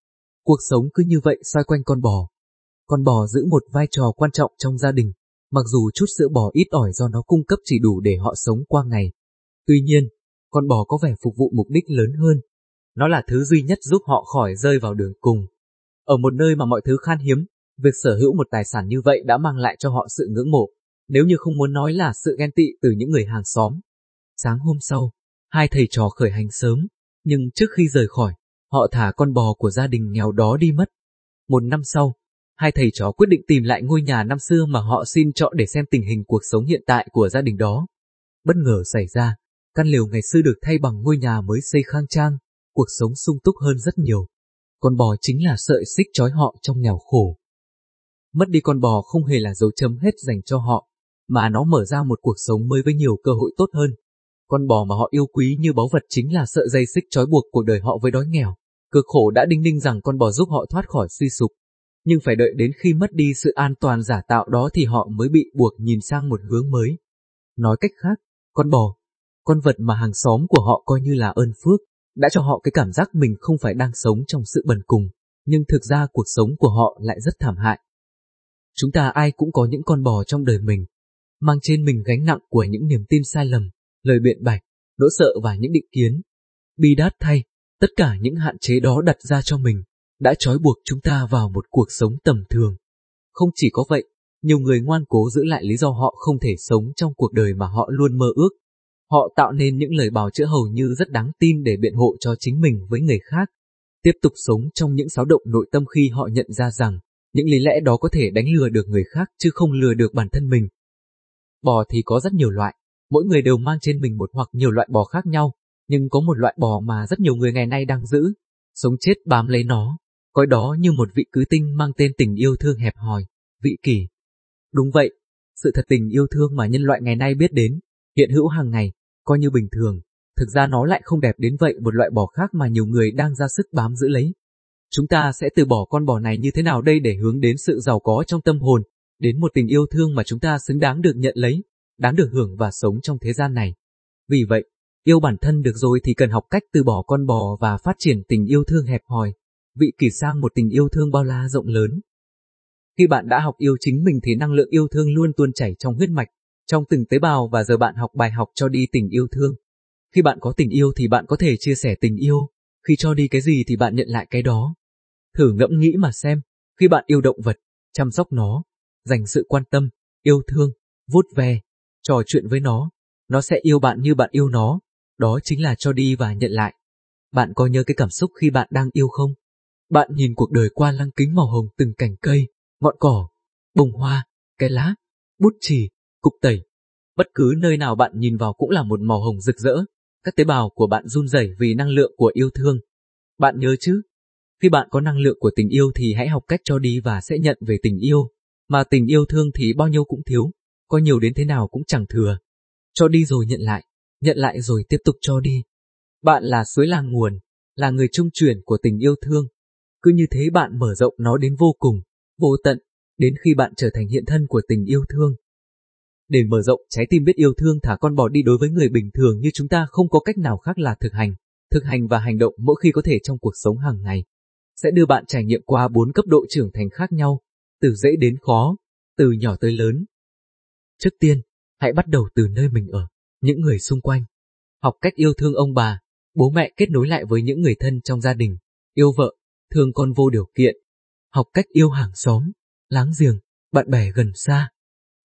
Cuộc sống cứ như vậy xoay quanh con bò. Con bò giữ một vai trò quan trọng trong gia đình, mặc dù chút sữa bò ít ỏi do nó cung cấp chỉ đủ để họ sống qua ngày. Tuy nhiên, con bò có vẻ phục vụ mục đích lớn hơn. Nó là thứ duy nhất giúp họ khỏi rơi vào đường cùng. Ở một nơi mà mọi thứ khan hiếm, Việc sở hữu một tài sản như vậy đã mang lại cho họ sự ngưỡng mộ, nếu như không muốn nói là sự ghen tị từ những người hàng xóm. Sáng hôm sau, hai thầy trò khởi hành sớm, nhưng trước khi rời khỏi, họ thả con bò của gia đình nghèo đó đi mất. Một năm sau, hai thầy chó quyết định tìm lại ngôi nhà năm xưa mà họ xin trọ để xem tình hình cuộc sống hiện tại của gia đình đó. Bất ngờ xảy ra, căn lều ngày xưa được thay bằng ngôi nhà mới xây khang trang, cuộc sống sung túc hơn rất nhiều. Con bò chính là sợi xích trói họ trong nghèo khổ. Mất đi con bò không hề là dấu chấm hết dành cho họ, mà nó mở ra một cuộc sống mới với nhiều cơ hội tốt hơn. Con bò mà họ yêu quý như báu vật chính là sợi dây xích trói buộc cuộc đời họ với đói nghèo. Cực khổ đã đinh ninh rằng con bò giúp họ thoát khỏi suy sụp. Nhưng phải đợi đến khi mất đi sự an toàn giả tạo đó thì họ mới bị buộc nhìn sang một hướng mới. Nói cách khác, con bò, con vật mà hàng xóm của họ coi như là ơn phước, đã cho họ cái cảm giác mình không phải đang sống trong sự bần cùng, nhưng thực ra cuộc sống của họ lại rất thảm hại. Chúng ta ai cũng có những con bò trong đời mình, mang trên mình gánh nặng của những niềm tin sai lầm, lời biện bạch, nỗi sợ và những định kiến. Bi đát thay, Tất cả những hạn chế đó đặt ra cho mình, đã trói buộc chúng ta vào một cuộc sống tầm thường. Không chỉ có vậy, nhiều người ngoan cố giữ lại lý do họ không thể sống trong cuộc đời mà họ luôn mơ ước. Họ tạo nên những lời bào chữa hầu như rất đáng tin để biện hộ cho chính mình với người khác. Tiếp tục sống trong những xáo động nội tâm khi họ nhận ra rằng những lý lẽ đó có thể đánh lừa được người khác chứ không lừa được bản thân mình. Bò thì có rất nhiều loại, mỗi người đều mang trên mình một hoặc nhiều loại bò khác nhau, nhưng có một loại bò mà rất nhiều người ngày nay đang giữ, sống chết bám lấy nó, coi đó như một vị cứ tinh mang tên tình yêu thương hẹp hòi, vị kỷ. Đúng vậy, sự thật tình yêu thương mà nhân loại ngày nay biết đến, hiện hữu hàng ngày, coi như bình thường, thực ra nó lại không đẹp đến vậy một loại bò khác mà nhiều người đang ra sức bám giữ lấy. Chúng ta sẽ từ bỏ con bò này như thế nào đây để hướng đến sự giàu có trong tâm hồn, đến một tình yêu thương mà chúng ta xứng đáng được nhận lấy, đáng được hưởng và sống trong thế gian này. Vì vậy, yêu bản thân được rồi thì cần học cách từ bỏ con bò và phát triển tình yêu thương hẹp hòi, vị kỳ sang một tình yêu thương bao la rộng lớn. Khi bạn đã học yêu chính mình thì năng lượng yêu thương luôn tuôn chảy trong huyết mạch, trong từng tế bào và giờ bạn học bài học cho đi tình yêu thương. Khi bạn có tình yêu thì bạn có thể chia sẻ tình yêu, khi cho đi cái gì thì bạn nhận lại cái đó. Thử ngẫm nghĩ mà xem, khi bạn yêu động vật, chăm sóc nó, dành sự quan tâm, yêu thương, vuốt ve, trò chuyện với nó, nó sẽ yêu bạn như bạn yêu nó, đó chính là cho đi và nhận lại. Bạn có nhớ cái cảm xúc khi bạn đang yêu không? Bạn nhìn cuộc đời qua lăng kính màu hồng từng cành cây, ngọn cỏ, bông hoa, cái lá, bút chì, cục tẩy. Bất cứ nơi nào bạn nhìn vào cũng là một màu hồng rực rỡ, các tế bào của bạn run rẩy vì năng lượng của yêu thương. Bạn nhớ chứ? Khi bạn có năng lượng của tình yêu thì hãy học cách cho đi và sẽ nhận về tình yêu, mà tình yêu thương thì bao nhiêu cũng thiếu, có nhiều đến thế nào cũng chẳng thừa. Cho đi rồi nhận lại, nhận lại rồi tiếp tục cho đi. Bạn là suối là nguồn, là người trung truyền của tình yêu thương. Cứ như thế bạn mở rộng nó đến vô cùng, vô tận, đến khi bạn trở thành hiện thân của tình yêu thương. Để mở rộng trái tim biết yêu thương thả con bò đi đối với người bình thường như chúng ta không có cách nào khác là thực hành, thực hành và hành động mỗi khi có thể trong cuộc sống hàng ngày. Sẽ đưa bạn trải nghiệm qua bốn cấp độ trưởng thành khác nhau, từ dễ đến khó, từ nhỏ tới lớn. Trước tiên, hãy bắt đầu từ nơi mình ở, những người xung quanh. Học cách yêu thương ông bà, bố mẹ kết nối lại với những người thân trong gia đình, yêu vợ, thương con vô điều kiện. Học cách yêu hàng xóm, láng giềng, bạn bè gần xa.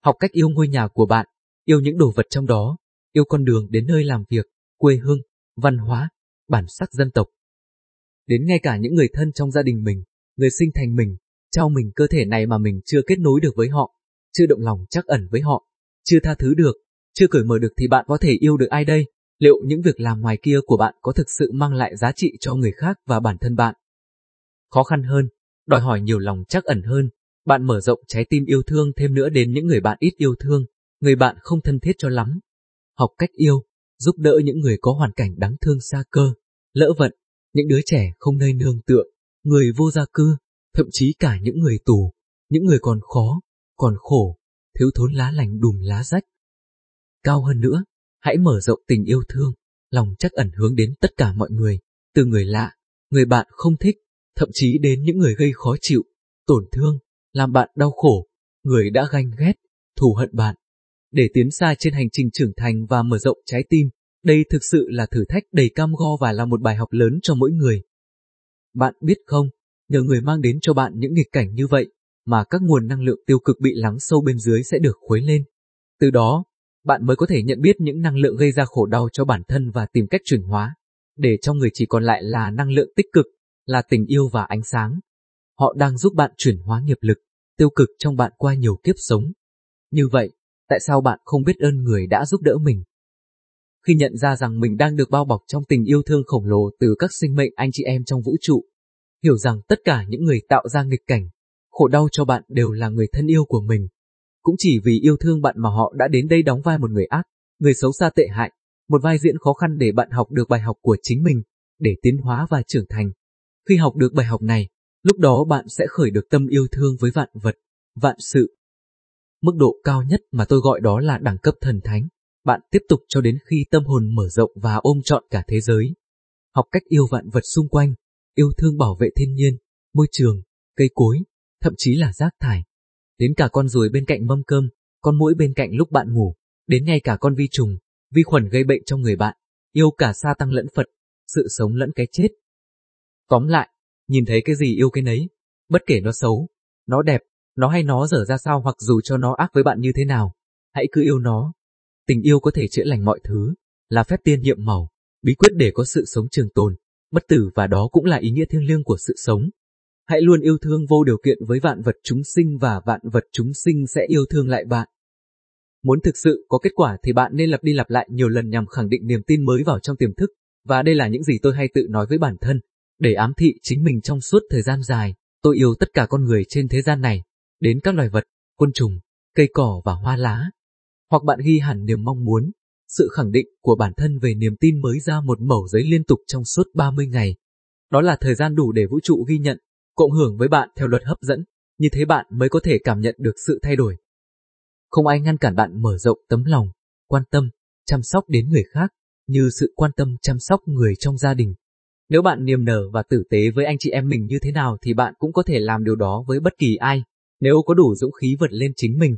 Học cách yêu ngôi nhà của bạn, yêu những đồ vật trong đó, yêu con đường đến nơi làm việc, quê hương, văn hóa, bản sắc dân tộc. Đến ngay cả những người thân trong gia đình mình, người sinh thành mình, trao mình cơ thể này mà mình chưa kết nối được với họ, chưa động lòng chắc ẩn với họ, chưa tha thứ được, chưa cởi mở được thì bạn có thể yêu được ai đây? Liệu những việc làm ngoài kia của bạn có thực sự mang lại giá trị cho người khác và bản thân bạn? Khó khăn hơn, đòi hỏi nhiều lòng chắc ẩn hơn, bạn mở rộng trái tim yêu thương thêm nữa đến những người bạn ít yêu thương, người bạn không thân thiết cho lắm. Học cách yêu, giúp đỡ những người có hoàn cảnh đáng thương xa cơ, lỡ vận, những đứa trẻ không nơi nương tựa, người vô gia cư, thậm chí cả những người tù, những người còn khó, còn khổ, thiếu thốn lá lành đùm lá rách. Cao hơn nữa, hãy mở rộng tình yêu thương, lòng chắc ẩn hướng đến tất cả mọi người, từ người lạ, người bạn không thích, thậm chí đến những người gây khó chịu, tổn thương, làm bạn đau khổ, người đã ganh ghét, thù hận bạn. Để tiến xa trên hành trình trưởng thành và mở rộng trái tim, đây thực sự là thử thách đầy cam go và là một bài học lớn cho mỗi người. Bạn biết không, nhờ người mang đến cho bạn những nghịch cảnh như vậy, mà các nguồn năng lượng tiêu cực bị lắng sâu bên dưới sẽ được khuấy lên. Từ đó, bạn mới có thể nhận biết những năng lượng gây ra khổ đau cho bản thân và tìm cách chuyển hóa, để trong người chỉ còn lại là năng lượng tích cực, là tình yêu và ánh sáng. Họ đang giúp bạn chuyển hóa nghiệp lực, tiêu cực trong bạn qua nhiều kiếp sống. Như vậy, tại sao bạn không biết ơn người đã giúp đỡ mình? Khi nhận ra rằng mình đang được bao bọc trong tình yêu thương khổng lồ từ các sinh mệnh anh chị em trong vũ trụ, hiểu rằng tất cả những người tạo ra nghịch cảnh, khổ đau cho bạn đều là người thân yêu của mình. Cũng chỉ vì yêu thương bạn mà họ đã đến đây đóng vai một người ác, người xấu xa tệ hại, một vai diễn khó khăn để bạn học được bài học của chính mình, để tiến hóa và trưởng thành. Khi học được bài học này, lúc đó bạn sẽ khởi được tâm yêu thương với vạn vật, vạn sự. Mức độ cao nhất mà tôi gọi đó là đẳng cấp thần thánh. Bạn tiếp tục cho đến khi tâm hồn mở rộng và ôm trọn cả thế giới. Học cách yêu vạn vật xung quanh, yêu thương bảo vệ thiên nhiên, môi trường, cây cối, thậm chí là rác thải. Đến cả con ruồi bên cạnh mâm cơm, con muỗi bên cạnh lúc bạn ngủ, đến ngay cả con vi trùng, vi khuẩn gây bệnh trong người bạn, yêu cả sa tăng lẫn Phật, sự sống lẫn cái chết, Tóm lại, nhìn thấy cái gì yêu cái nấy, bất kể nó xấu, nó đẹp, nó hay nó dở ra sao hoặc dù cho nó ác với bạn như thế nào, hãy cứ yêu nó. Tình yêu có thể chữa lành mọi thứ, là phép tiên nhiệm màu, bí quyết để có sự sống trường tồn, bất tử và đó cũng là ý nghĩa thiêng liêng của sự sống. Hãy luôn yêu thương vô điều kiện với vạn vật chúng sinh và vạn vật chúng sinh sẽ yêu thương lại bạn. Muốn thực sự có kết quả thì bạn nên lặp đi lặp lại nhiều lần nhằm khẳng định niềm tin mới vào trong tiềm thức, và đây là những gì tôi hay tự nói với bản thân, để ám thị chính mình trong suốt thời gian dài. Tôi yêu tất cả con người trên thế gian này, đến các loài vật, côn trùng, cây cỏ và hoa lá. Hoặc bạn ghi hẳn niềm mong muốn, sự khẳng định của bản thân về niềm tin mới ra một mẩu giấy liên tục trong suốt 30 ngày. Đó là thời gian đủ để vũ trụ ghi nhận, cộng hưởng với bạn theo luật hấp dẫn, như thế bạn mới có thể cảm nhận được sự thay đổi. Không ai ngăn cản bạn mở rộng tấm lòng, quan tâm, chăm sóc đến người khác, như sự quan tâm chăm sóc người trong gia đình. Nếu bạn niềm nở và tử tế với anh chị em mình như thế nào thì bạn cũng có thể làm điều đó với bất kỳ ai, nếu có đủ dũng khí vượt lên chính mình.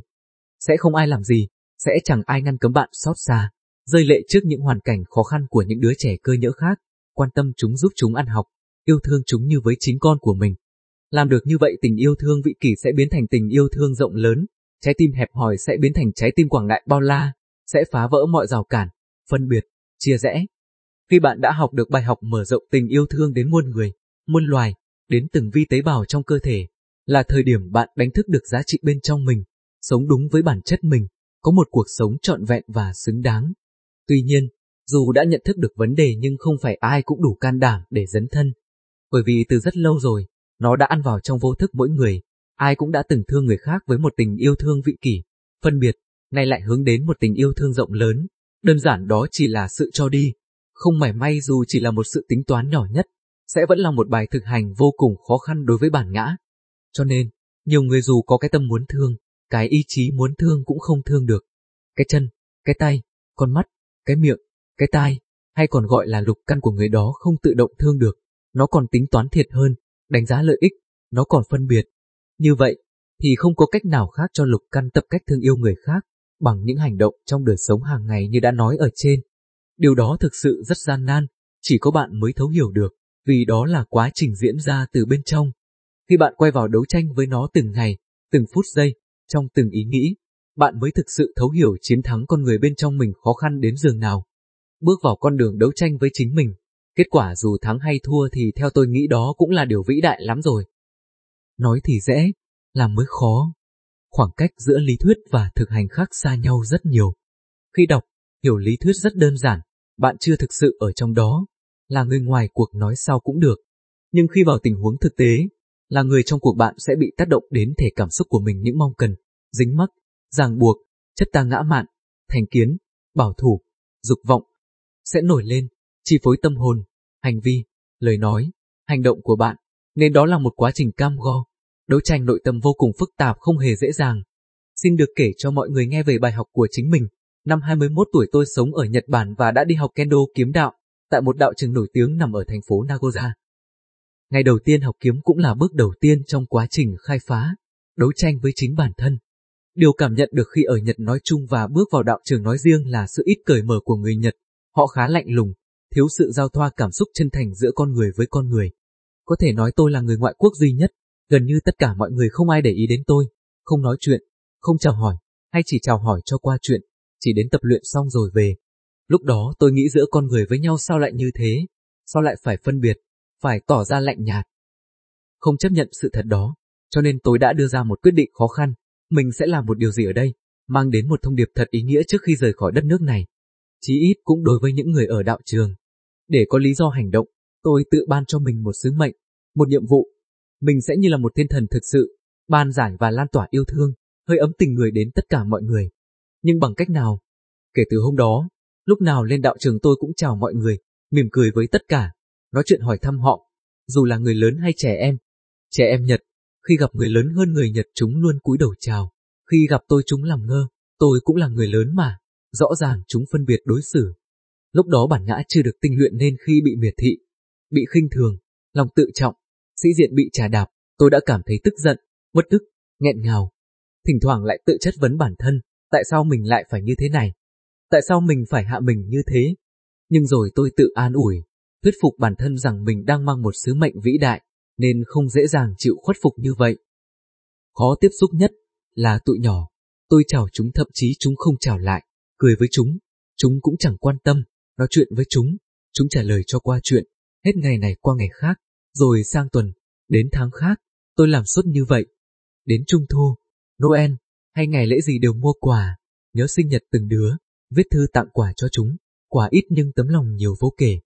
Sẽ không ai làm gì, sẽ chẳng ai ngăn cấm bạn xót xa, rơi lệ trước những hoàn cảnh khó khăn của những đứa trẻ cơ nhỡ khác, quan tâm chúng giúp chúng ăn học, yêu thương chúng như với chính con của mình. Làm được như vậy tình yêu thương vị kỷ sẽ biến thành tình yêu thương rộng lớn, trái tim hẹp hòi sẽ biến thành trái tim quảng đại bao la, sẽ phá vỡ mọi rào cản, phân biệt, chia rẽ. Khi bạn đã học được bài học mở rộng tình yêu thương đến muôn người, muôn loài, đến từng vi tế bào trong cơ thể, là thời điểm bạn đánh thức được giá trị bên trong mình, sống đúng với bản chất mình, có một cuộc sống trọn vẹn và xứng đáng. Tuy nhiên, dù đã nhận thức được vấn đề nhưng không phải ai cũng đủ can đảm để dấn thân. Bởi vì từ rất lâu rồi, nó đã ăn vào trong vô thức mỗi người, ai cũng đã từng thương người khác với một tình yêu thương vị kỷ, phân biệt, nay lại hướng đến một tình yêu thương rộng lớn, đơn giản đó chỉ là sự cho đi, không mảy may dù chỉ là một sự tính toán nhỏ nhất, sẽ vẫn là một bài thực hành vô cùng khó khăn đối với bản ngã. Cho nên, nhiều người dù có cái tâm muốn thương, cái ý chí muốn thương cũng không thương được. Cái chân, cái tay, con mắt, cái miệng, cái tai, hay còn gọi là lục căn của người đó không tự động thương được, nó còn tính toán thiệt hơn, đánh giá lợi ích, nó còn phân biệt. Như vậy, thì không có cách nào khác cho lục căn tập cách thương yêu người khác, bằng những hành động trong đời sống hàng ngày như đã nói ở trên. Điều đó thực sự rất gian nan, chỉ có bạn mới thấu hiểu được, vì đó là quá trình diễn ra từ bên trong. Khi bạn quay vào đấu tranh với nó từng ngày, từng phút giây, trong từng ý nghĩ, bạn mới thực sự thấu hiểu chiến thắng con người bên trong mình khó khăn đến giường nào. Bước vào con đường đấu tranh với chính mình, kết quả dù thắng hay thua thì theo tôi nghĩ đó cũng là điều vĩ đại lắm rồi. Nói thì dễ, làm mới khó. Khoảng cách giữa lý thuyết và thực hành khác xa nhau rất nhiều. Khi đọc, hiểu lý thuyết rất đơn giản, bạn chưa thực sự ở trong đó, là người ngoài cuộc nói sao cũng được. Nhưng khi vào tình huống thực tế, là người trong cuộc bạn sẽ bị tác động đến thể cảm xúc của mình những mong cần, dính mắc, ràng buộc, chất ta ngã mạn, thành kiến, bảo thủ, dục vọng, sẽ nổi lên, chi phối tâm hồn, hành vi, lời nói, hành động của bạn, nên đó là một quá trình cam go, đấu tranh nội tâm vô cùng phức tạp không hề dễ dàng. Xin được kể cho mọi người nghe về bài học của chính mình. Năm 21 tuổi tôi sống ở Nhật Bản và đã đi học kendo kiếm đạo, tại một đạo trường nổi tiếng nằm ở thành phố Nagoya. Ngày đầu tiên học kiếm cũng là bước đầu tiên trong quá trình khai phá, đấu tranh với chính bản thân. Điều cảm nhận được khi ở Nhật nói chung và bước vào đạo trường nói riêng là sự ít cởi mở của người Nhật. Họ khá lạnh lùng, thiếu sự giao thoa cảm xúc chân thành giữa con người với con người. Có thể nói tôi là người ngoại quốc duy nhất, gần như tất cả mọi người không ai để ý đến tôi, không nói chuyện, không chào hỏi, hay chỉ chào hỏi cho qua chuyện, chỉ đến tập luyện xong rồi về. Lúc đó tôi nghĩ giữa con người với nhau sao lại như thế, sao lại phải phân biệt, phải tỏ ra lạnh nhạt. Không chấp nhận sự thật đó, cho nên tôi đã đưa ra một quyết định khó khăn, mình sẽ làm một điều gì ở đây, mang đến một thông điệp thật ý nghĩa trước khi rời khỏi đất nước này. Chí ít cũng đối với những người ở đạo trường. Để có lý do hành động, tôi tự ban cho mình một sứ mệnh, một nhiệm vụ. Mình sẽ như là một thiên thần thực sự, ban giải và lan tỏa yêu thương, hơi ấm tình người đến tất cả mọi người. Nhưng bằng cách nào? Kể từ hôm đó, lúc nào lên đạo trường tôi cũng chào mọi người, mỉm cười với tất cả, nói chuyện hỏi thăm họ, dù là người lớn hay trẻ em. Trẻ em Nhật, khi gặp người lớn hơn người Nhật chúng luôn cúi đầu chào, khi gặp tôi chúng làm ngơ, tôi cũng là người lớn mà, rõ ràng chúng phân biệt đối xử. Lúc đó bản ngã chưa được tinh luyện nên khi bị miệt thị, bị khinh thường, lòng tự trọng, sĩ diện bị trà đạp, tôi đã cảm thấy tức giận, bất tức, nghẹn ngào. Thỉnh thoảng lại tự chất vấn bản thân, tại sao mình lại phải như thế này? Tại sao mình phải hạ mình như thế? Nhưng rồi tôi tự an ủi, thuyết phục bản thân rằng mình đang mang một sứ mệnh vĩ đại, nên không dễ dàng chịu khuất phục như vậy. Khó tiếp xúc nhất là tụi nhỏ, tôi chào chúng thậm chí chúng không chào lại, cười với chúng, chúng cũng chẳng quan tâm, nói chuyện với chúng, chúng trả lời cho qua chuyện, hết ngày này qua ngày khác, rồi sang tuần, đến tháng khác, tôi làm suốt như vậy. Đến Trung Thu, Noel, hay ngày lễ gì đều mua quà, nhớ sinh nhật từng đứa, viết thư tặng quà cho chúng, quà ít nhưng tấm lòng nhiều vô kể.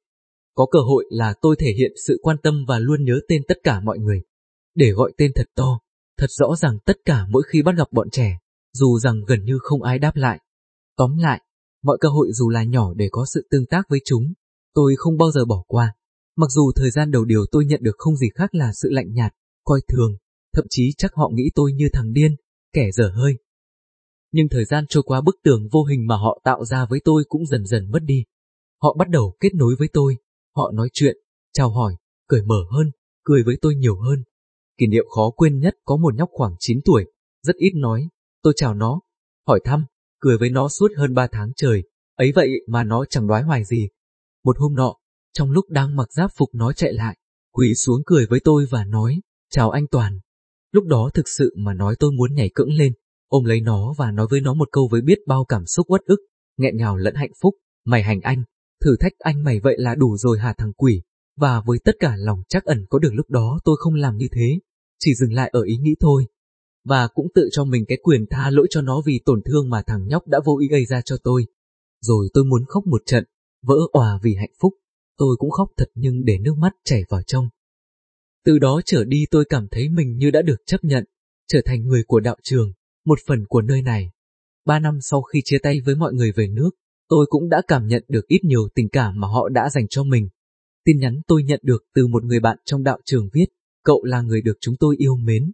Có cơ hội là tôi thể hiện sự quan tâm và luôn nhớ tên tất cả mọi người. Để gọi tên thật to, thật rõ ràng tất cả mỗi khi bắt gặp bọn trẻ, dù rằng gần như không ai đáp lại. Tóm lại, mọi cơ hội dù là nhỏ để có sự tương tác với chúng, tôi không bao giờ bỏ qua. Mặc dù thời gian đầu điều tôi nhận được không gì khác là sự lạnh nhạt, coi thường, thậm chí chắc họ nghĩ tôi như thằng điên, kẻ dở hơi. Nhưng thời gian trôi qua bức tường vô hình mà họ tạo ra với tôi cũng dần dần mất đi. Họ bắt đầu kết nối với tôi, họ nói chuyện, chào hỏi, cởi mở hơn, cười với tôi nhiều hơn. Kỷ niệm khó quên nhất có một nhóc khoảng 9 tuổi, rất ít nói, tôi chào nó, hỏi thăm, cười với nó suốt hơn 3 tháng trời, ấy vậy mà nó chẳng đoái hoài gì. Một hôm nọ, trong lúc đang mặc giáp phục nó chạy lại, quỳ xuống cười với tôi và nói, chào anh Toàn. Lúc đó thực sự mà nói tôi muốn nhảy cẫng lên, ôm lấy nó và nói với nó một câu với biết bao cảm xúc uất ức, nghẹn ngào lẫn hạnh phúc, mày hành anh, thử thách anh mày vậy là đủ rồi hả thằng quỷ. Và với tất cả lòng chắc ẩn có được lúc đó tôi không làm như thế, chỉ dừng lại ở ý nghĩ thôi. Và cũng tự cho mình cái quyền tha lỗi cho nó vì tổn thương mà thằng nhóc đã vô ý gây ra cho tôi. Rồi tôi muốn khóc một trận, vỡ òa vì hạnh phúc. Tôi cũng khóc thật nhưng để nước mắt chảy vào trong. Từ đó trở đi tôi cảm thấy mình như đã được chấp nhận, trở thành người của đạo trường, một phần của nơi này. Ba năm sau khi chia tay với mọi người về nước, tôi cũng đã cảm nhận được ít nhiều tình cảm mà họ đã dành cho mình. Tin nhắn tôi nhận được từ một người bạn trong đạo trường viết, cậu là người được chúng tôi yêu mến.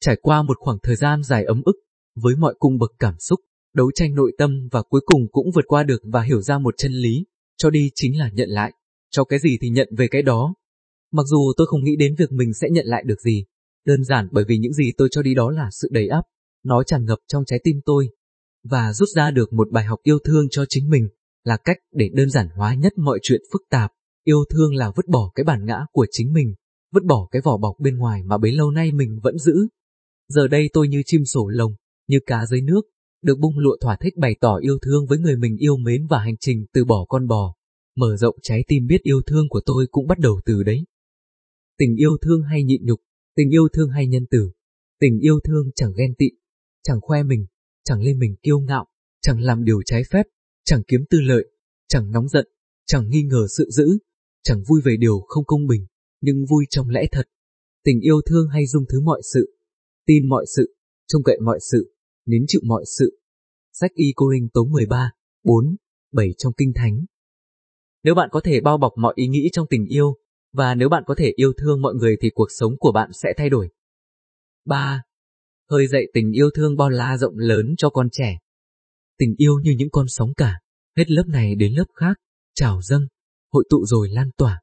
Trải qua một khoảng thời gian dài ấm ức, với mọi cung bậc cảm xúc, đấu tranh nội tâm và cuối cùng cũng vượt qua được và hiểu ra một chân lý, cho đi chính là nhận lại, cho cái gì thì nhận về cái đó. Mặc dù tôi không nghĩ đến việc mình sẽ nhận lại được gì, đơn giản bởi vì những gì tôi cho đi đó là sự đầy áp, nó tràn ngập trong trái tim tôi, và rút ra được một bài học yêu thương cho chính mình, là cách để đơn giản hóa nhất mọi chuyện phức tạp. Yêu thương là vứt bỏ cái bản ngã của chính mình, vứt bỏ cái vỏ bọc bên ngoài mà bấy lâu nay mình vẫn giữ. Giờ đây tôi như chim sổ lồng, như cá dưới nước, được bung lụa thỏa thích bày tỏ yêu thương với người mình yêu mến và hành trình từ bỏ con bò. Mở rộng trái tim biết yêu thương của tôi cũng bắt đầu từ đấy. Tình yêu thương hay nhịn nhục, tình yêu thương hay nhân tử, tình yêu thương chẳng ghen tị, chẳng khoe mình, chẳng lên mình kiêu ngạo, chẳng làm điều trái phép, chẳng kiếm tư lợi, chẳng nóng giận, chẳng nghi ngờ sự dữ, chẳng vui về điều không công bình, nhưng vui trong lẽ thật. Tình yêu thương hay dung thứ mọi sự, tin mọi sự, trông cậy mọi sự, nín chịu mọi sự. Sách Y Cô Linh tố 13, 4, 7 trong Kinh Thánh. Nếu bạn có thể bao bọc mọi ý nghĩ trong tình yêu, và nếu bạn có thể yêu thương mọi người thì cuộc sống của bạn sẽ thay đổi. 3 hơi dậy tình yêu thương bao la rộng lớn cho con trẻ. Tình yêu như những con sóng cả, hết lớp này đến lớp khác, trào dâng, hội tụ rồi lan tỏa.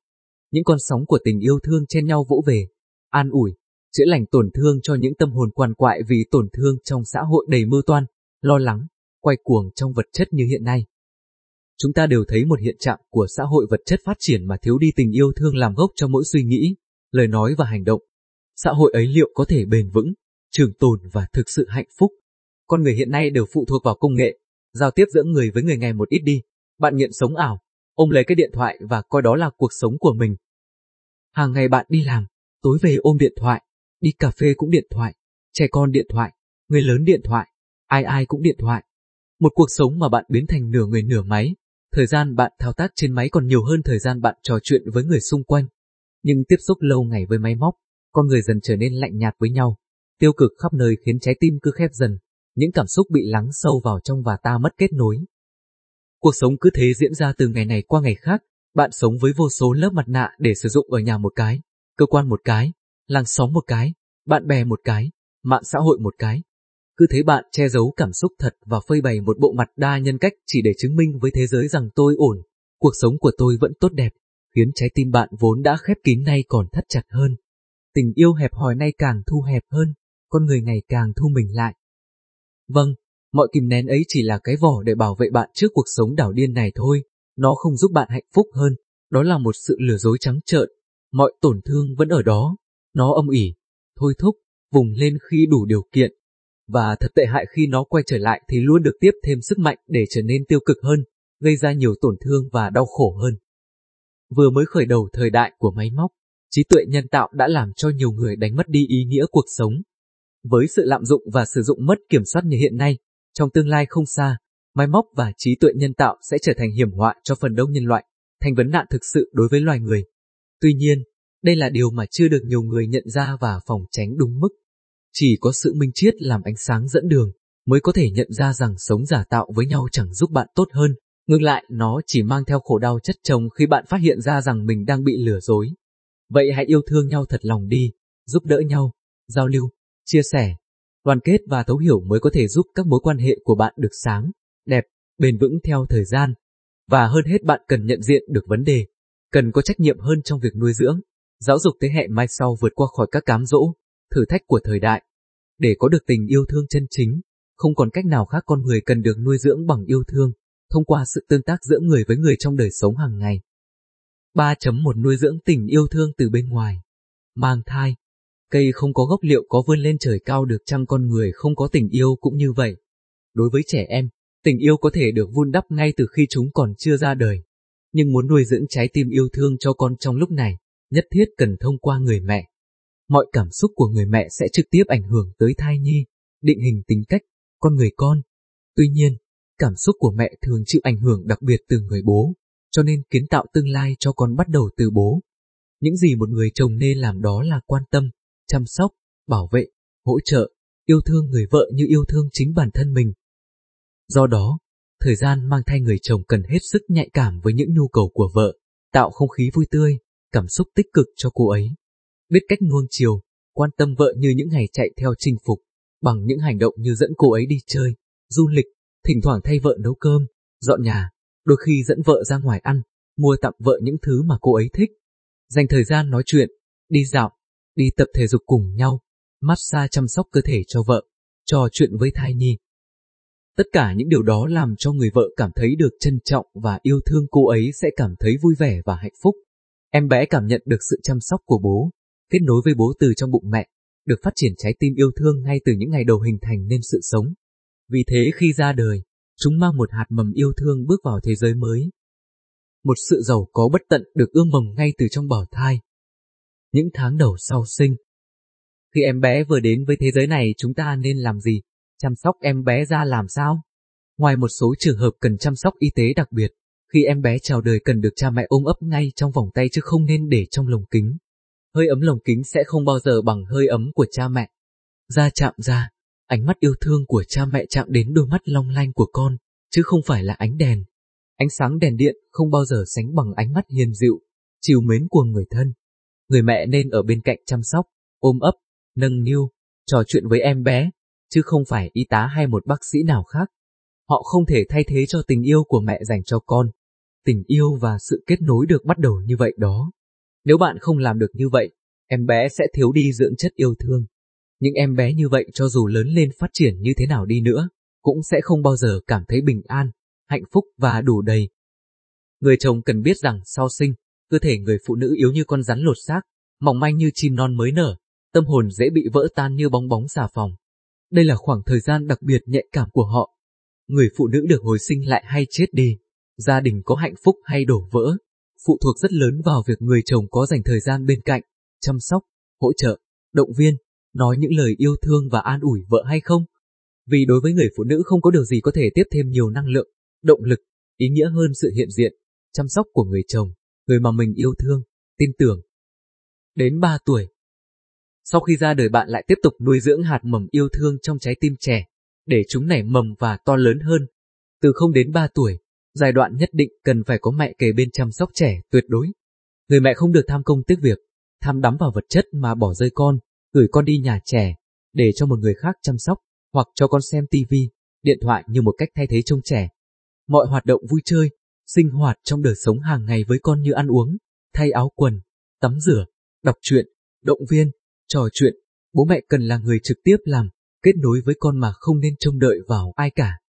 Những con sóng của tình yêu thương trên nhau vỗ về, an ủi, chữa lành tổn thương cho những tâm hồn quằn quại vì tổn thương trong xã hội đầy mưu toan, lo lắng, quay cuồng trong vật chất như hiện nay. Chúng ta đều thấy một hiện trạng của xã hội vật chất phát triển mà thiếu đi tình yêu thương làm gốc cho mỗi suy nghĩ, lời nói và hành động. Xã hội ấy liệu có thể bền vững, trường tồn và thực sự hạnh phúc. Con người hiện nay đều phụ thuộc vào công nghệ, giao tiếp giữa người với người ngày một ít đi. Bạn nghiện sống ảo, ôm lấy cái điện thoại và coi đó là cuộc sống của mình. Hàng ngày bạn đi làm, tối về ôm điện thoại, đi cà phê cũng điện thoại, trẻ con điện thoại, người lớn điện thoại, ai ai cũng điện thoại. Một cuộc sống mà bạn biến thành nửa người nửa máy, thời gian bạn thao tác trên máy còn nhiều hơn thời gian bạn trò chuyện với người xung quanh. Nhưng tiếp xúc lâu ngày với máy móc, con người dần trở nên lạnh nhạt với nhau, Tiêu cực khắp nơi khiến trái tim cứ khép dần, những cảm xúc bị lắng sâu vào trong và ta mất kết nối. Cuộc sống cứ thế diễn ra từ ngày này qua ngày khác, bạn sống với vô số lớp mặt nạ để sử dụng ở nhà một cái, cơ quan một cái, làng xóm một cái, bạn bè một cái, mạng xã hội một cái. Cứ thế bạn che giấu cảm xúc thật và phơi bày một bộ mặt đa nhân cách chỉ để chứng minh với thế giới rằng tôi ổn, cuộc sống của tôi vẫn tốt đẹp, khiến trái tim bạn vốn đã khép kín nay còn thắt chặt hơn. Tình yêu hẹp hòi nay càng thu hẹp hơn, con người ngày càng thu mình lại. Vâng, mọi kìm nén ấy chỉ là cái vỏ để bảo vệ bạn trước cuộc sống đảo điên này thôi, nó không giúp bạn hạnh phúc hơn, đó là một sự lừa dối trắng trợn, mọi tổn thương vẫn ở đó, nó âm ỉ, thôi thúc, vùng lên khi đủ điều kiện. Và thật tệ hại khi nó quay trở lại thì luôn được tiếp thêm sức mạnh để trở nên tiêu cực hơn, gây ra nhiều tổn thương và đau khổ hơn. Vừa mới khởi đầu thời đại của máy móc, trí tuệ nhân tạo đã làm cho nhiều người đánh mất đi ý nghĩa cuộc sống. Với sự lạm dụng và sử dụng mất kiểm soát như hiện nay, trong tương lai không xa, máy móc và trí tuệ nhân tạo sẽ trở thành hiểm họa cho phần đông nhân loại, thành vấn nạn thực sự đối với loài người. Tuy nhiên, đây là điều mà chưa được nhiều người nhận ra và phòng tránh đúng mức. Chỉ có sự minh triết làm ánh sáng dẫn đường, mới có thể nhận ra rằng sống giả tạo với nhau chẳng giúp bạn tốt hơn, ngược lại nó chỉ mang theo khổ đau chất chồng khi bạn phát hiện ra rằng mình đang bị lừa dối. Vậy hãy yêu thương nhau thật lòng đi, giúp đỡ nhau, giao lưu, chia sẻ, đoàn kết và thấu hiểu mới có thể giúp các mối quan hệ của bạn được sáng, đẹp, bền vững theo thời gian. Và hơn hết bạn cần nhận diện được vấn đề, cần có trách nhiệm hơn trong việc nuôi dưỡng, giáo dục thế hệ mai sau vượt qua khỏi các cám dỗ, thử thách của thời đại. Để có được tình yêu thương chân chính, không còn cách nào khác con người cần được nuôi dưỡng bằng yêu thương, thông qua sự tương tác giữa người với người trong đời sống hàng ngày. 3.1 Nuôi dưỡng tình yêu thương từ bên ngoài Mang thai Cây không có gốc liệu có vươn lên trời cao được chăng con người không có tình yêu cũng như vậy. Đối với trẻ em, tình yêu có thể được vun đắp ngay từ khi chúng còn chưa ra đời. Nhưng muốn nuôi dưỡng trái tim yêu thương cho con trong lúc này, nhất thiết cần thông qua người mẹ. Mọi cảm xúc của người mẹ sẽ trực tiếp ảnh hưởng tới thai nhi, định hình tính cách, con người con. Tuy nhiên, cảm xúc của mẹ thường chịu ảnh hưởng đặc biệt từ người bố, cho nên kiến tạo tương lai cho con bắt đầu từ bố. Những gì một người chồng nên làm đó là quan tâm, chăm sóc, bảo vệ, hỗ trợ, yêu thương người vợ như yêu thương chính bản thân mình. Do đó, thời gian mang thai người chồng cần hết sức nhạy cảm với những nhu cầu của vợ, tạo không khí vui tươi, cảm xúc tích cực cho cô ấy. Biết cách nuông chiều, quan tâm vợ như những ngày chạy theo chinh phục, bằng những hành động như dẫn cô ấy đi chơi, du lịch, thỉnh thoảng thay vợ nấu cơm, dọn nhà, đôi khi dẫn vợ ra ngoài ăn, mua tặng vợ những thứ mà cô ấy thích. Dành thời gian nói chuyện, đi dạo, đi tập thể dục cùng nhau, massage chăm sóc cơ thể cho vợ, trò chuyện với thai nhi. Tất cả những điều đó làm cho người vợ cảm thấy được trân trọng và yêu thương cô ấy sẽ cảm thấy vui vẻ và hạnh phúc. Em bé cảm nhận được sự chăm sóc của bố, kết nối với bố từ trong bụng mẹ, được phát triển trái tim yêu thương ngay từ những ngày đầu hình thành nên sự sống. Vì thế khi ra đời, chúng mang một hạt mầm yêu thương bước vào thế giới mới. Một sự giàu có bất tận được ươm mầm ngay từ trong bào thai. Những tháng đầu sau sinh. Khi em bé vừa đến với thế giới này chúng ta nên làm gì? Chăm sóc em bé ra làm sao? Ngoài một số trường hợp cần chăm sóc y tế đặc biệt, khi em bé chào đời cần được cha mẹ ôm ấp ngay trong vòng tay chứ không nên để trong lồng kính. Hơi ấm lồng kính sẽ không bao giờ bằng hơi ấm của cha mẹ. Da chạm ra, ánh mắt yêu thương của cha mẹ chạm đến đôi mắt long lanh của con, chứ không phải là ánh đèn. Ánh sáng đèn điện không bao giờ sánh bằng ánh mắt hiền dịu, chiều mến của người thân. Người mẹ nên ở bên cạnh chăm sóc, ôm ấp, nâng niu, trò chuyện với em bé, chứ không phải y tá hay một bác sĩ nào khác. Họ không thể thay thế cho tình yêu của mẹ dành cho con. Tình yêu và sự kết nối được bắt đầu như vậy đó. Nếu bạn không làm được như vậy, em bé sẽ thiếu đi dưỡng chất yêu thương. Những em bé như vậy cho dù lớn lên phát triển như thế nào đi nữa, cũng sẽ không bao giờ cảm thấy bình an, hạnh phúc và đủ đầy. Người chồng cần biết rằng sau sinh, cơ thể người phụ nữ yếu như con rắn lột xác, mỏng manh như chim non mới nở, tâm hồn dễ bị vỡ tan như bóng bóng xà phòng. Đây là khoảng thời gian đặc biệt nhạy cảm của họ. Người phụ nữ được hồi sinh lại hay chết đi, gia đình có hạnh phúc hay đổ vỡ, phụ thuộc rất lớn vào việc người chồng có dành thời gian bên cạnh, chăm sóc, hỗ trợ, động viên, nói những lời yêu thương và an ủi vợ hay không. Vì đối với người phụ nữ không có điều gì có thể tiếp thêm nhiều năng lượng, động lực, ý nghĩa hơn sự hiện diện, chăm sóc của người chồng, người mà mình yêu thương, tin tưởng. Đến 3 tuổi, sau khi ra đời bạn lại tiếp tục nuôi dưỡng hạt mầm yêu thương trong trái tim trẻ, để chúng nảy mầm và to lớn hơn. Từ 0 đến 3 tuổi, giai đoạn nhất định cần phải có mẹ kề bên chăm sóc trẻ tuyệt đối. Người mẹ không được tham công tiếc việc, tham đắm vào vật chất mà bỏ rơi con, gửi con đi nhà trẻ, để cho một người khác chăm sóc, hoặc cho con xem tivi, điện thoại như một cách thay thế trông trẻ. Mọi hoạt động vui chơi, sinh hoạt trong đời sống hàng ngày với con như ăn uống, thay áo quần, tắm rửa, đọc truyện, động viên, trò chuyện, bố mẹ cần là người trực tiếp làm, kết nối với con mà không nên trông đợi vào ai cả.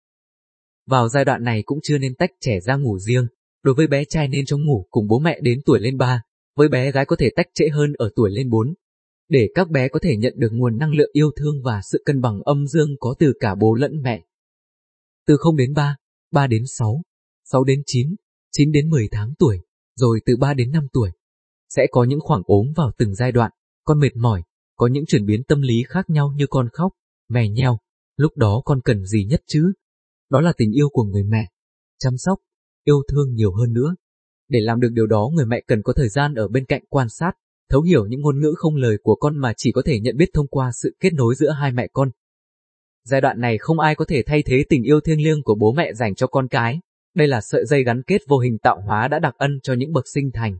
Vào giai đoạn này cũng chưa nên tách trẻ ra ngủ riêng, Đối với bé trai nên trong ngủ cùng bố mẹ đến tuổi lên 3, với bé gái có thể tách trễ hơn ở tuổi lên 4. Để các bé có thể nhận được nguồn năng lượng yêu thương và sự cân bằng âm dương có từ cả bố lẫn mẹ. Từ 0 đến 3, 3 đến 6, 6 đến 9, 9 đến 10 tháng tuổi, rồi từ 3 đến 5 tuổi. Sẽ có những khoảng ốm vào từng giai đoạn, con mệt mỏi, có những chuyển biến tâm lý khác nhau như con khóc, mè nheo, lúc đó con cần gì nhất chứ? Đó là tình yêu của người mẹ, chăm sóc, yêu thương nhiều hơn nữa. Để làm được điều đó người mẹ cần có thời gian ở bên cạnh quan sát, thấu hiểu những ngôn ngữ không lời của con mà chỉ có thể nhận biết thông qua sự kết nối giữa hai mẹ con. Giai đoạn này không ai có thể thay thế tình yêu thiêng liêng của bố mẹ dành cho con cái. Đây là sợi dây gắn kết vô hình tạo hóa đã đặc ân cho những bậc sinh thành.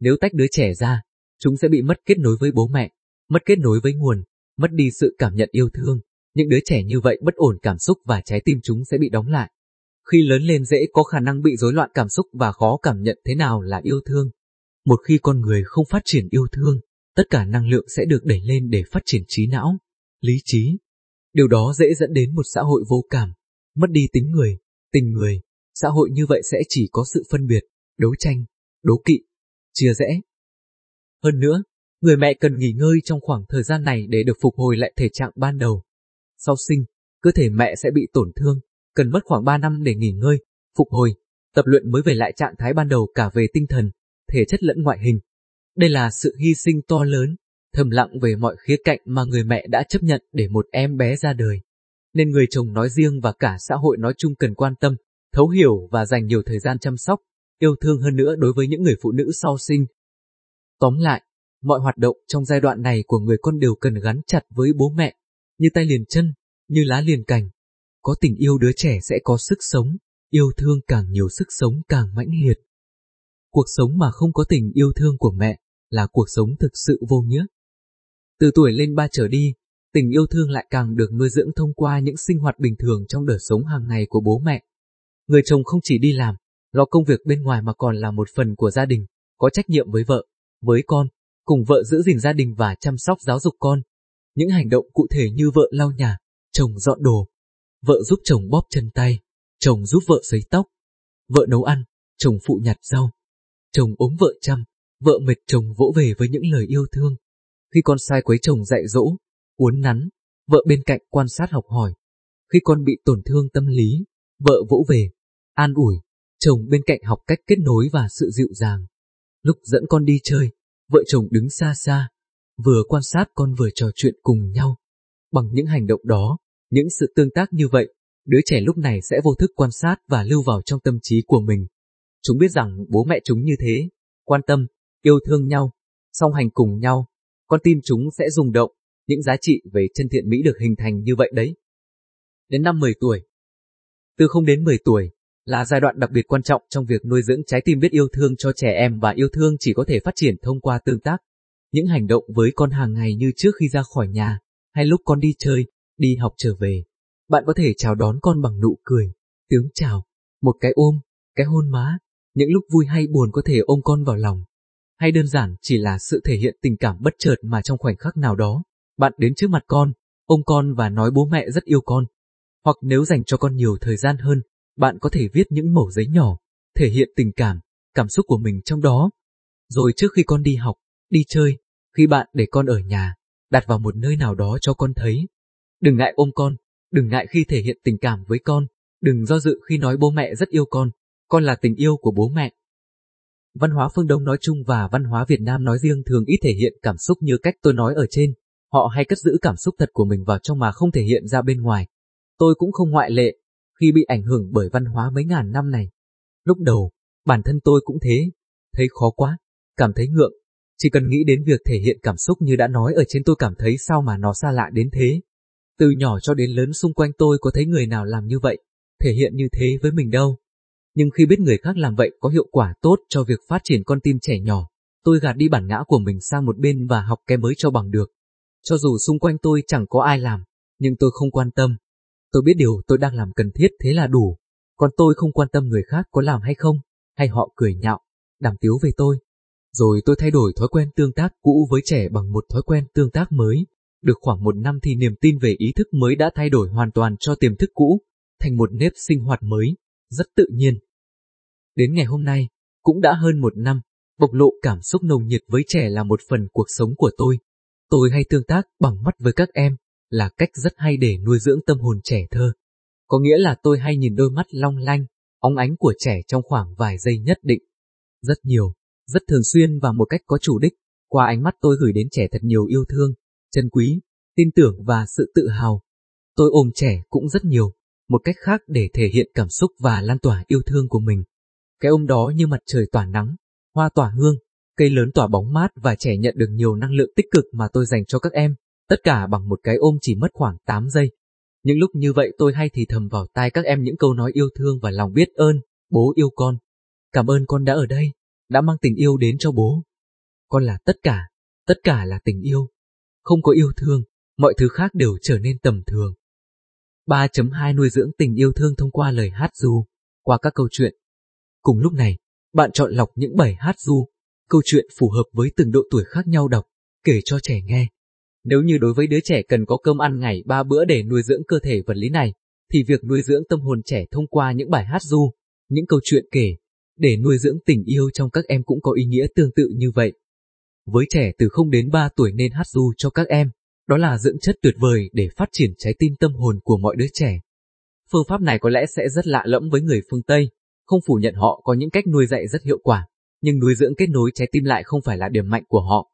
Nếu tách đứa trẻ ra, chúng sẽ bị mất kết nối với bố mẹ, mất kết nối với nguồn, mất đi sự cảm nhận yêu thương. Những đứa trẻ như vậy bất ổn cảm xúc và trái tim chúng sẽ bị đóng lại. Khi lớn lên dễ có khả năng bị rối loạn cảm xúc và khó cảm nhận thế nào là yêu thương. Một khi con người không phát triển yêu thương, tất cả năng lượng sẽ được đẩy lên để phát triển trí não, lý trí. Điều đó dễ dẫn đến một xã hội vô cảm, mất đi tính người, tình người. Xã hội như vậy sẽ chỉ có sự phân biệt, đấu tranh, đố kỵ, chia rẽ. Hơn nữa, người mẹ cần nghỉ ngơi trong khoảng thời gian này để được phục hồi lại thể trạng ban đầu. Sau sinh, cơ thể mẹ sẽ bị tổn thương, cần mất khoảng 3 năm để nghỉ ngơi, phục hồi, tập luyện mới về lại trạng thái ban đầu cả về tinh thần, thể chất lẫn ngoại hình. Đây là sự hy sinh to lớn, thầm lặng về mọi khía cạnh mà người mẹ đã chấp nhận để một em bé ra đời. Nên người chồng nói riêng và cả xã hội nói chung cần quan tâm, thấu hiểu và dành nhiều thời gian chăm sóc, yêu thương hơn nữa đối với những người phụ nữ sau sinh. Tóm lại, mọi hoạt động trong giai đoạn này của người con đều cần gắn chặt với bố mẹ, như tay liền chân, như lá liền cành. Có tình yêu đứa trẻ sẽ có sức sống, yêu thương càng nhiều sức sống càng mãnh liệt. Cuộc sống mà không có tình yêu thương của mẹ là cuộc sống thực sự vô nghĩa. Từ tuổi lên ba trở đi, tình yêu thương lại càng được nuôi dưỡng thông qua những sinh hoạt bình thường trong đời sống hàng ngày của bố mẹ. Người chồng không chỉ đi làm, lo công việc bên ngoài mà còn là một phần của gia đình, có trách nhiệm với vợ, với con, cùng vợ giữ gìn gia đình và chăm sóc giáo dục con. Những hành động cụ thể như vợ lau nhà, chồng dọn đồ, vợ giúp chồng bóp chân tay, chồng giúp vợ sấy tóc, vợ nấu ăn, chồng phụ nhặt rau, chồng ốm vợ chăm, vợ mệt chồng vỗ về với những lời yêu thương. Khi con sai quấy chồng dạy dỗ, uốn nắn, vợ bên cạnh quan sát học hỏi. Khi con bị tổn thương tâm lý, vợ vỗ về, an ủi, chồng bên cạnh học cách kết nối và sự dịu dàng. Lúc dẫn con đi chơi, vợ chồng đứng xa xa, vừa quan sát con vừa trò chuyện cùng nhau. Bằng những hành động đó, những sự tương tác như vậy, đứa trẻ lúc này sẽ vô thức quan sát và lưu vào trong tâm trí của mình. Chúng biết rằng bố mẹ chúng như thế, quan tâm, yêu thương nhau, song hành cùng nhau, con tim chúng sẽ rung động, những giá trị về chân thiện mỹ được hình thành như vậy đấy. Đến năm 10 tuổi Từ không đến 10 tuổi, là giai đoạn đặc biệt quan trọng trong việc nuôi dưỡng trái tim biết yêu thương cho trẻ em và yêu thương chỉ có thể phát triển thông qua tương tác. Những hành động với con hàng ngày như trước khi ra khỏi nhà, hay lúc con đi chơi, đi học trở về. Bạn có thể chào đón con bằng nụ cười, tiếng chào, một cái ôm, cái hôn má, những lúc vui hay buồn có thể ôm con vào lòng. Hay đơn giản chỉ là sự thể hiện tình cảm bất chợt mà trong khoảnh khắc nào đó, bạn đến trước mặt con, ôm con và nói bố mẹ rất yêu con. Hoặc nếu dành cho con nhiều thời gian hơn, bạn có thể viết những mẩu giấy nhỏ, thể hiện tình cảm, cảm xúc của mình trong đó. Rồi trước khi con đi học, đi chơi, khi bạn để con ở nhà, đặt vào một nơi nào đó cho con thấy. Đừng ngại ôm con, đừng ngại khi thể hiện tình cảm với con, đừng do dự khi nói bố mẹ rất yêu con, con là tình yêu của bố mẹ. Văn hóa phương Đông nói chung và văn hóa Việt Nam nói riêng thường ít thể hiện cảm xúc như cách tôi nói ở trên, họ hay cất giữ cảm xúc thật của mình vào trong mà không thể hiện ra bên ngoài. Tôi cũng không ngoại lệ, khi bị ảnh hưởng bởi văn hóa mấy ngàn năm này. Lúc đầu, bản thân tôi cũng thế, thấy khó quá, cảm thấy ngượng, chỉ cần nghĩ đến việc thể hiện cảm xúc như đã nói ở trên tôi cảm thấy sao mà nó xa lạ đến thế. Từ nhỏ cho đến lớn xung quanh tôi có thấy người nào làm như vậy, thể hiện như thế với mình đâu. Nhưng khi biết người khác làm vậy có hiệu quả tốt cho việc phát triển con tim trẻ nhỏ, tôi gạt đi bản ngã của mình sang một bên và học cái mới cho bằng được. Cho dù xung quanh tôi chẳng có ai làm, nhưng tôi không quan tâm, Tôi biết điều tôi đang làm cần thiết thế là đủ, còn tôi không quan tâm người khác có làm hay không, hay họ cười nhạo, đàm tiếu về tôi. Rồi tôi thay đổi thói quen tương tác cũ với trẻ bằng một thói quen tương tác mới. Được khoảng một năm thì niềm tin về ý thức mới đã thay đổi hoàn toàn cho tiềm thức cũ, thành một nếp sinh hoạt mới, rất tự nhiên. Đến ngày hôm nay, cũng đã hơn một năm, bộc lộ cảm xúc nồng nhiệt với trẻ là một phần cuộc sống của tôi. Tôi hay tương tác bằng mắt với các em, là cách rất hay để nuôi dưỡng tâm hồn trẻ thơ. Có nghĩa là tôi hay nhìn đôi mắt long lanh, óng ánh của trẻ trong khoảng vài giây nhất định. Rất nhiều, rất thường xuyên và một cách có chủ đích, qua ánh mắt tôi gửi đến trẻ thật nhiều yêu thương, chân quý, tin tưởng và sự tự hào. Tôi ôm trẻ cũng rất nhiều, một cách khác để thể hiện cảm xúc và lan tỏa yêu thương của mình. Cái ôm đó như mặt trời tỏa nắng, hoa tỏa hương, cây lớn tỏa bóng mát và trẻ nhận được nhiều năng lượng tích cực mà tôi dành cho các em, tất cả bằng một cái ôm chỉ mất khoảng 8 giây. Những lúc như vậy tôi hay thì thầm vào tai các em những câu nói yêu thương và lòng biết ơn, bố yêu con. Cảm ơn con đã ở đây, đã mang tình yêu đến cho bố. Con là tất cả, tất cả là tình yêu. Không có yêu thương, mọi thứ khác đều trở nên tầm thường. 3.2 Nuôi dưỡng tình yêu thương thông qua lời hát du, qua các câu chuyện. Cùng lúc này, bạn chọn lọc những bài hát du, câu chuyện phù hợp với từng độ tuổi khác nhau đọc, kể cho trẻ nghe. Nếu như đối với đứa trẻ cần có cơm ăn ngày ba bữa để nuôi dưỡng cơ thể vật lý này, thì việc nuôi dưỡng tâm hồn trẻ thông qua những bài hát du, những câu chuyện kể, để nuôi dưỡng tình yêu trong các em cũng có ý nghĩa tương tự như vậy. Với trẻ từ 0 đến 3 tuổi nên hát du cho các em, đó là dưỡng chất tuyệt vời để phát triển trái tim tâm hồn của mọi đứa trẻ. Phương pháp này có lẽ sẽ rất lạ lẫm với người phương Tây, không phủ nhận họ có những cách nuôi dạy rất hiệu quả, nhưng nuôi dưỡng kết nối trái tim lại không phải là điểm mạnh của họ.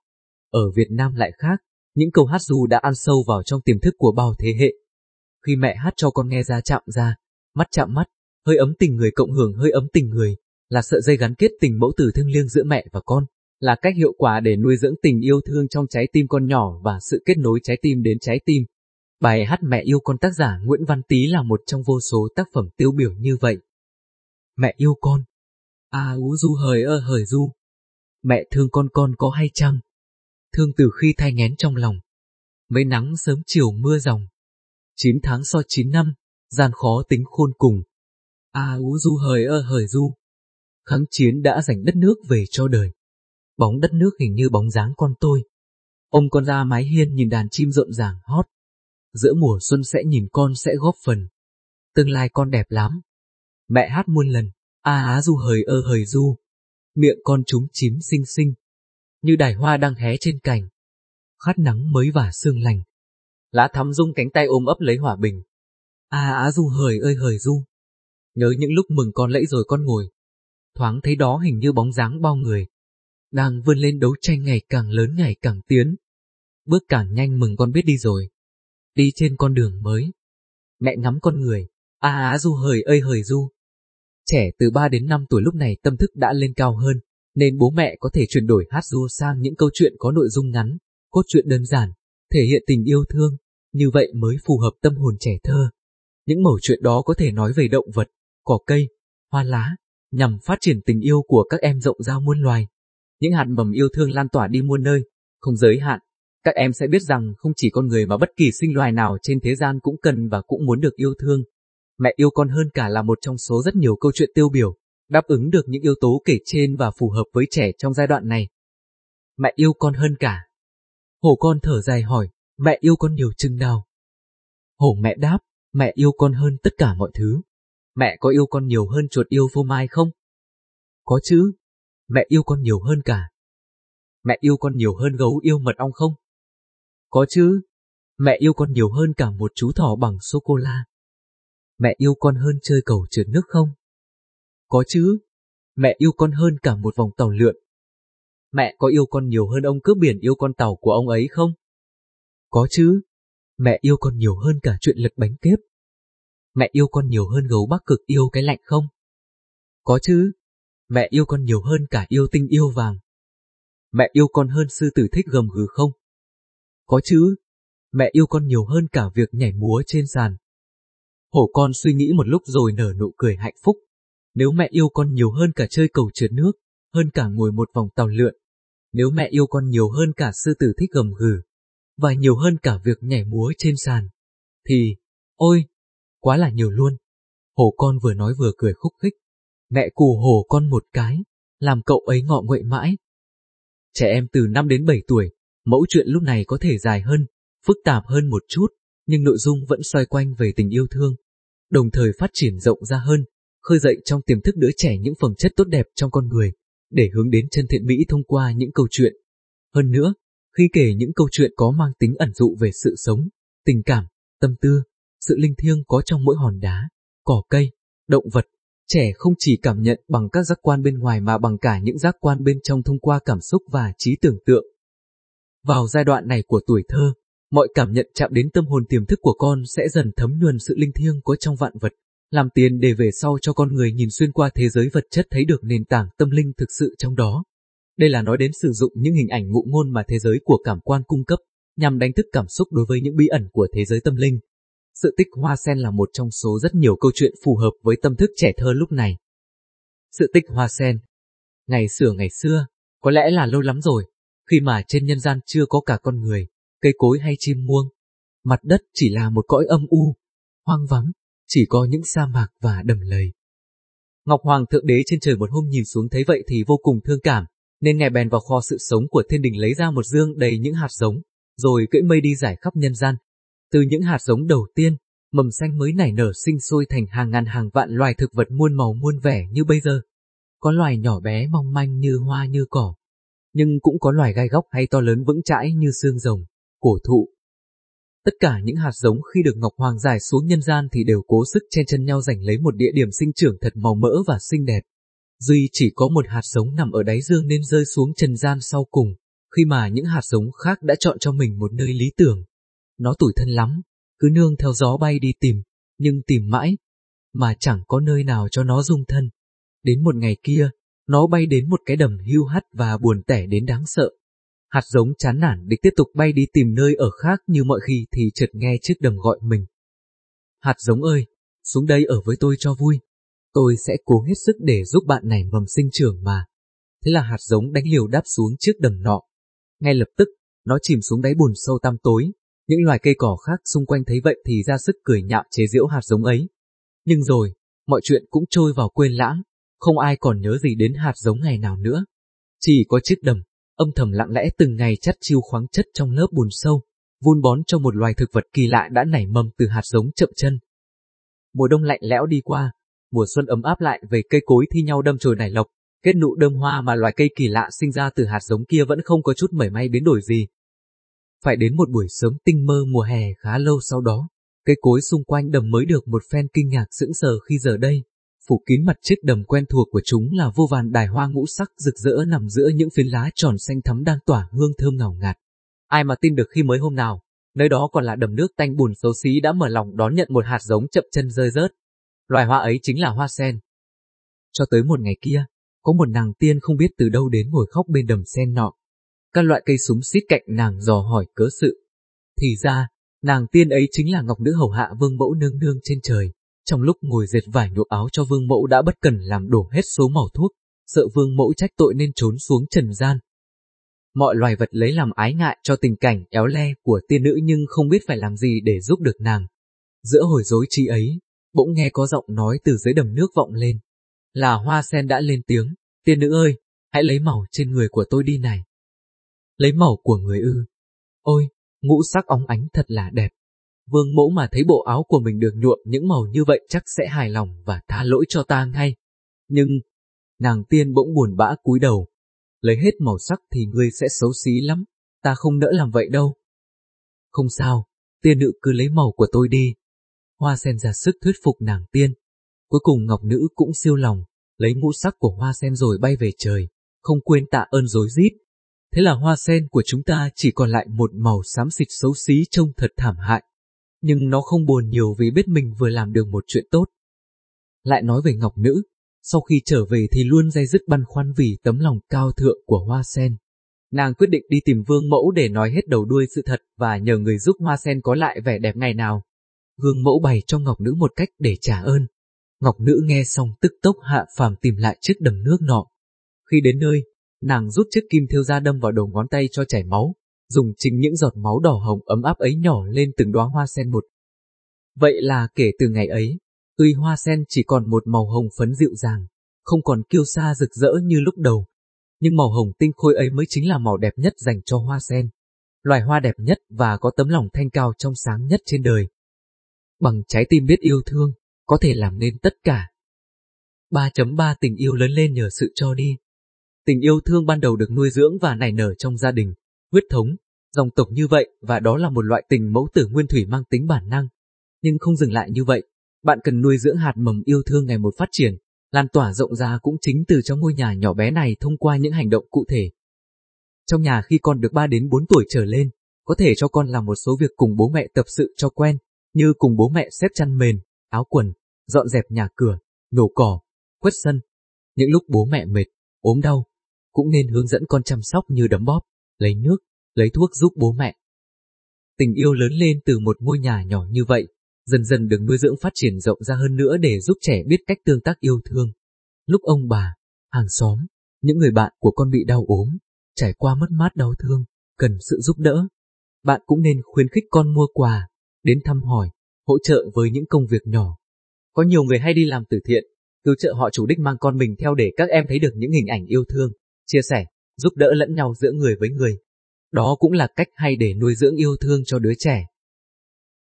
Ở Việt Nam lại khác, những câu hát du đã ăn sâu vào trong tiềm thức của bao thế hệ. Khi mẹ hát cho con nghe ra chạm ra, mắt chạm mắt, hơi ấm tình người cộng hưởng hơi ấm tình người, là sợi dây gắn kết tình mẫu tử thương liêng giữa mẹ và con, là cách hiệu quả để nuôi dưỡng tình yêu thương trong trái tim con nhỏ và sự kết nối trái tim đến trái tim. Bài hát Mẹ yêu con tác giả Nguyễn Văn Tý là một trong vô số tác phẩm tiêu biểu như vậy. Mẹ yêu con. À ú du hời ơ hời du. Mẹ thương con con có hay chăng? Thương từ khi thai ngén trong lòng. Mấy nắng sớm chiều mưa dòng. Chín tháng so chín năm, gian khó tính khôn cùng. À ú du hời ơ hời du. Kháng chiến đã giành đất nước về cho đời. Bóng đất nước hình như bóng dáng con tôi. Ông con ra mái hiên nhìn đàn chim rộn ràng hót. Giữa mùa xuân sẽ nhìn con sẽ góp phần. Tương lai con đẹp lắm. Mẹ hát muôn lần, a á du hời ơ hời du. Miệng con chúng chím xinh xinh. Như đài hoa đang hé trên cành. Khát nắng mới và sương lành. Lá thắm rung cánh tay ôm ấp lấy hỏa bình. A á du hời ơi hời du. Nhớ những lúc mừng con lẫy rồi con ngồi. Thoáng thấy đó hình như bóng dáng bao người đang vươn lên đấu tranh ngày càng lớn ngày càng tiến. Bước càng nhanh mừng con biết đi rồi. Đi trên con đường mới. Mẹ ngắm con người, a à, á du hời ơi hời du. Trẻ từ 3 đến 5 tuổi lúc này tâm thức đã lên cao hơn, nên bố mẹ có thể chuyển đổi hát du sang những câu chuyện có nội dung ngắn, cốt truyện đơn giản, thể hiện tình yêu thương, như vậy mới phù hợp tâm hồn trẻ thơ. Những mẩu chuyện đó có thể nói về động vật, cỏ cây, hoa lá, nhằm phát triển tình yêu của các em rộng ra muôn loài. Những hạt mầm yêu thương lan tỏa đi muôn nơi, không giới hạn. Các em sẽ biết rằng không chỉ con người mà bất kỳ sinh loài nào trên thế gian cũng cần và cũng muốn được yêu thương. Mẹ yêu con hơn cả là một trong số rất nhiều câu chuyện tiêu biểu, đáp ứng được những yếu tố kể trên và phù hợp với trẻ trong giai đoạn này. Mẹ yêu con hơn cả. Hổ con thở dài hỏi, mẹ yêu con nhiều chừng nào? Hổ mẹ đáp, mẹ yêu con hơn tất cả mọi thứ. Mẹ có yêu con nhiều hơn chuột yêu phô mai không? Có chứ, Mẹ yêu con nhiều hơn cả. Mẹ yêu con nhiều hơn gấu yêu mật ong không? Có chứ. Mẹ yêu con nhiều hơn cả một chú thỏ bằng sô-cô-la. Mẹ yêu con hơn chơi cầu trượt nước không? Có chứ. Mẹ yêu con hơn cả một vòng tàu lượn. Mẹ có yêu con nhiều hơn ông cướp biển yêu con tàu của ông ấy không? Có chứ. Mẹ yêu con nhiều hơn cả chuyện lật bánh kép. Mẹ yêu con nhiều hơn gấu bắc cực yêu cái lạnh không? Có chứ. Mẹ yêu con nhiều hơn cả yêu tinh yêu vàng. Mẹ yêu con hơn sư tử thích gầm gừ không? Có chứ. Mẹ yêu con nhiều hơn cả việc nhảy múa trên sàn. Hổ con suy nghĩ một lúc rồi nở nụ cười hạnh phúc. Nếu mẹ yêu con nhiều hơn cả chơi cầu trượt nước, hơn cả ngồi một vòng tàu lượn. Nếu mẹ yêu con nhiều hơn cả sư tử thích gầm gừ, và nhiều hơn cả việc nhảy múa trên sàn, thì, ôi, quá là nhiều luôn. Hồ con vừa nói vừa cười khúc khích. Mẹ cù hồ con một cái, làm cậu ấy ngọ nguậy mãi. Trẻ em từ 5 đến 7 tuổi, mẫu chuyện lúc này có thể dài hơn, phức tạp hơn một chút, nhưng nội dung vẫn xoay quanh về tình yêu thương, đồng thời phát triển rộng ra hơn, khơi dậy trong tiềm thức đứa trẻ những phẩm chất tốt đẹp trong con người, để hướng đến chân thiện mỹ thông qua những câu chuyện. Hơn nữa, khi kể những câu chuyện có mang tính ẩn dụ về sự sống, tình cảm, tâm tư, sự linh thiêng có trong mỗi hòn đá, cỏ cây, động vật, trẻ không chỉ cảm nhận bằng các giác quan bên ngoài mà bằng cả những giác quan bên trong thông qua cảm xúc và trí tưởng tượng. Vào giai đoạn này của tuổi thơ, mọi cảm nhận chạm đến tâm hồn tiềm thức của con sẽ dần thấm nhuần sự linh thiêng có trong vạn vật, làm tiền để về sau cho con người nhìn xuyên qua thế giới vật chất thấy được nền tảng tâm linh thực sự trong đó. Đây là nói đến sử dụng những hình ảnh ngụ ngôn mà thế giới của cảm quan cung cấp, nhằm đánh thức cảm xúc đối với những bí ẩn của thế giới tâm linh. Sự tích hoa sen là một trong số rất nhiều câu chuyện phù hợp với tâm thức trẻ thơ lúc này. Sự tích hoa sen Ngày xưa ngày xưa, có lẽ là lâu lắm rồi, khi mà trên nhân gian chưa có cả con người, cây cối hay chim muông. Mặt đất chỉ là một cõi âm u, hoang vắng, chỉ có những sa mạc và đầm lầy. Ngọc Hoàng Thượng Đế trên trời một hôm nhìn xuống thấy vậy thì vô cùng thương cảm, nên ngài bèn vào kho sự sống của thiên đình lấy ra một dương đầy những hạt giống, rồi cưỡi mây đi giải khắp nhân gian. Từ những hạt giống đầu tiên, mầm xanh mới nảy nở sinh sôi thành hàng ngàn hàng vạn loài thực vật muôn màu muôn vẻ như bây giờ. Có loài nhỏ bé mong manh như hoa như cỏ, nhưng cũng có loài gai góc hay to lớn vững chãi như xương rồng, cổ thụ. Tất cả những hạt giống khi được Ngọc Hoàng giải xuống nhân gian thì đều cố sức chen chân nhau giành lấy một địa điểm sinh trưởng thật màu mỡ và xinh đẹp. Duy chỉ có một hạt giống nằm ở đáy dương nên rơi xuống trần gian sau cùng, khi mà những hạt giống khác đã chọn cho mình một nơi lý tưởng. Nó tủi thân lắm, cứ nương theo gió bay đi tìm, nhưng tìm mãi, mà chẳng có nơi nào cho nó dung thân. Đến một ngày kia, nó bay đến một cái đầm hưu hắt và buồn tẻ đến đáng sợ. Hạt giống chán nản định tiếp tục bay đi tìm nơi ở khác như mọi khi thì chợt nghe chiếc đầm gọi mình. Hạt giống ơi, xuống đây ở với tôi cho vui. Tôi sẽ cố hết sức để giúp bạn này mầm sinh trưởng mà. Thế là hạt giống đánh liều đáp xuống chiếc đầm nọ. Ngay lập tức, nó chìm xuống đáy bùn sâu tăm tối. Những loài cây cỏ khác xung quanh thấy vậy thì ra sức cười nhạo chế giễu hạt giống ấy. Nhưng rồi, mọi chuyện cũng trôi vào quên lãng, không ai còn nhớ gì đến hạt giống ngày nào nữa. Chỉ có chiếc đầm, âm thầm lặng lẽ từng ngày chắt chiêu khoáng chất trong lớp bùn sâu, vun bón cho một loài thực vật kỳ lạ đã nảy mầm từ hạt giống chậm chân. Mùa đông lạnh lẽo đi qua, mùa xuân ấm áp lại về cây cối thi nhau đâm chồi nảy lộc, kết nụ đơm hoa mà loài cây kỳ lạ sinh ra từ hạt giống kia vẫn không có chút mảy may biến đổi gì. Phải đến một buổi sớm tinh mơ mùa hè khá lâu sau đó, cây cối xung quanh đầm mới được một phen kinh ngạc sững sờ khi giờ đây, phủ kín mặt chiếc đầm quen thuộc của chúng là vô vàn đài hoa ngũ sắc rực rỡ nằm giữa những phiến lá tròn xanh thắm đang tỏa hương thơm ngào ngạt. Ai mà tin được khi mới hôm nào, nơi đó còn là đầm nước tanh bùn xấu xí đã mở lòng đón nhận một hạt giống chậm chân rơi rớt. Loài hoa ấy chính là hoa sen. Cho tới một ngày kia, có một nàng tiên không biết từ đâu đến ngồi khóc bên đầm sen nọ. Các loại cây súng xít cạnh nàng dò hỏi cớ sự. Thì ra, nàng tiên ấy chính là ngọc nữ hầu hạ vương mẫu nương nương trên trời. Trong lúc ngồi dệt vải nhuộm áo cho vương mẫu đã bất cần làm đổ hết số màu thuốc, sợ vương mẫu trách tội nên trốn xuống trần gian. Mọi loài vật lấy làm ái ngại cho tình cảnh éo le của tiên nữ nhưng không biết phải làm gì để giúp được nàng. Giữa hồi dối chi ấy, bỗng nghe có giọng nói từ dưới đầm nước vọng lên. Là hoa sen đã lên tiếng, tiên nữ ơi, hãy lấy màu trên người của tôi đi này. Lấy màu của người ư. Ôi, ngũ sắc óng ánh thật là đẹp. Vương mẫu mà thấy bộ áo của mình được nhuộm những màu như vậy chắc sẽ hài lòng và tha lỗi cho ta ngay. Nhưng, nàng tiên bỗng buồn bã cúi đầu. Lấy hết màu sắc thì ngươi sẽ xấu xí lắm, ta không nỡ làm vậy đâu. Không sao, tiên nữ cứ lấy màu của tôi đi. Hoa sen ra sức thuyết phục nàng tiên. Cuối cùng ngọc nữ cũng siêu lòng, lấy ngũ sắc của hoa sen rồi bay về trời, không quên tạ ơn dối rít. Thế là hoa sen của chúng ta chỉ còn lại một màu xám xịt xấu xí trông thật thảm hại nhưng nó không buồn nhiều vì biết mình vừa làm được một chuyện tốt. Lại nói về Ngọc Nữ, sau khi trở về thì luôn dây dứt băn khoăn vì tấm lòng cao thượng của Hoa Sen. Nàng quyết định đi tìm Vương Mẫu để nói hết đầu đuôi sự thật và nhờ người giúp Hoa Sen có lại vẻ đẹp ngày nào. Vương Mẫu bày cho Ngọc Nữ một cách để trả ơn. Ngọc Nữ nghe xong tức tốc hạ phàm tìm lại chiếc đầm nước nọ. Khi đến nơi, nàng rút chiếc kim thiêu ra đâm vào đầu ngón tay cho chảy máu, dùng chính những giọt máu đỏ hồng ấm áp ấy nhỏ lên từng đóa hoa sen một. Vậy là kể từ ngày ấy, tuy hoa sen chỉ còn một màu hồng phấn dịu dàng, không còn kiêu sa rực rỡ như lúc đầu, nhưng màu hồng tinh khôi ấy mới chính là màu đẹp nhất dành cho hoa sen, loài hoa đẹp nhất và có tấm lòng thanh cao trong sáng nhất trên đời. Bằng trái tim biết yêu thương, có thể làm nên tất cả. 3.3 Tình yêu lớn lên nhờ sự cho đi. Tình yêu thương ban đầu được nuôi dưỡng và nảy nở trong gia đình, huyết thống, dòng tộc như vậy và đó là một loại tình mẫu tử nguyên thủy mang tính bản năng. Nhưng không dừng lại như vậy, bạn cần nuôi dưỡng hạt mầm yêu thương ngày một phát triển, lan tỏa rộng ra cũng chính từ trong ngôi nhà nhỏ bé này thông qua những hành động cụ thể. Trong nhà khi con được 3 đến 4 tuổi trở lên, có thể cho con làm một số việc cùng bố mẹ tập sự cho quen, như cùng bố mẹ xếp chăn mền, áo quần, dọn dẹp nhà cửa, nhổ cỏ, quét sân. Những lúc bố mẹ mệt, ốm đau, cũng nên hướng dẫn con chăm sóc như đấm bóp, lấy nước, lấy thuốc giúp bố mẹ. Tình yêu lớn lên từ một ngôi nhà nhỏ như vậy, dần dần được nuôi dưỡng phát triển rộng ra hơn nữa để giúp trẻ biết cách tương tác yêu thương. Lúc ông bà, hàng xóm, những người bạn của con bị đau ốm, trải qua mất mát đau thương, cần sự giúp đỡ. Bạn cũng nên khuyến khích con mua quà, đến thăm hỏi, hỗ trợ với những công việc nhỏ. Có nhiều người hay đi làm từ thiện, cứu trợ họ chủ đích mang con mình theo để các em thấy được những hình ảnh yêu thương, chia sẻ, giúp đỡ lẫn nhau giữa người với người. Đó cũng là cách hay để nuôi dưỡng yêu thương cho đứa trẻ.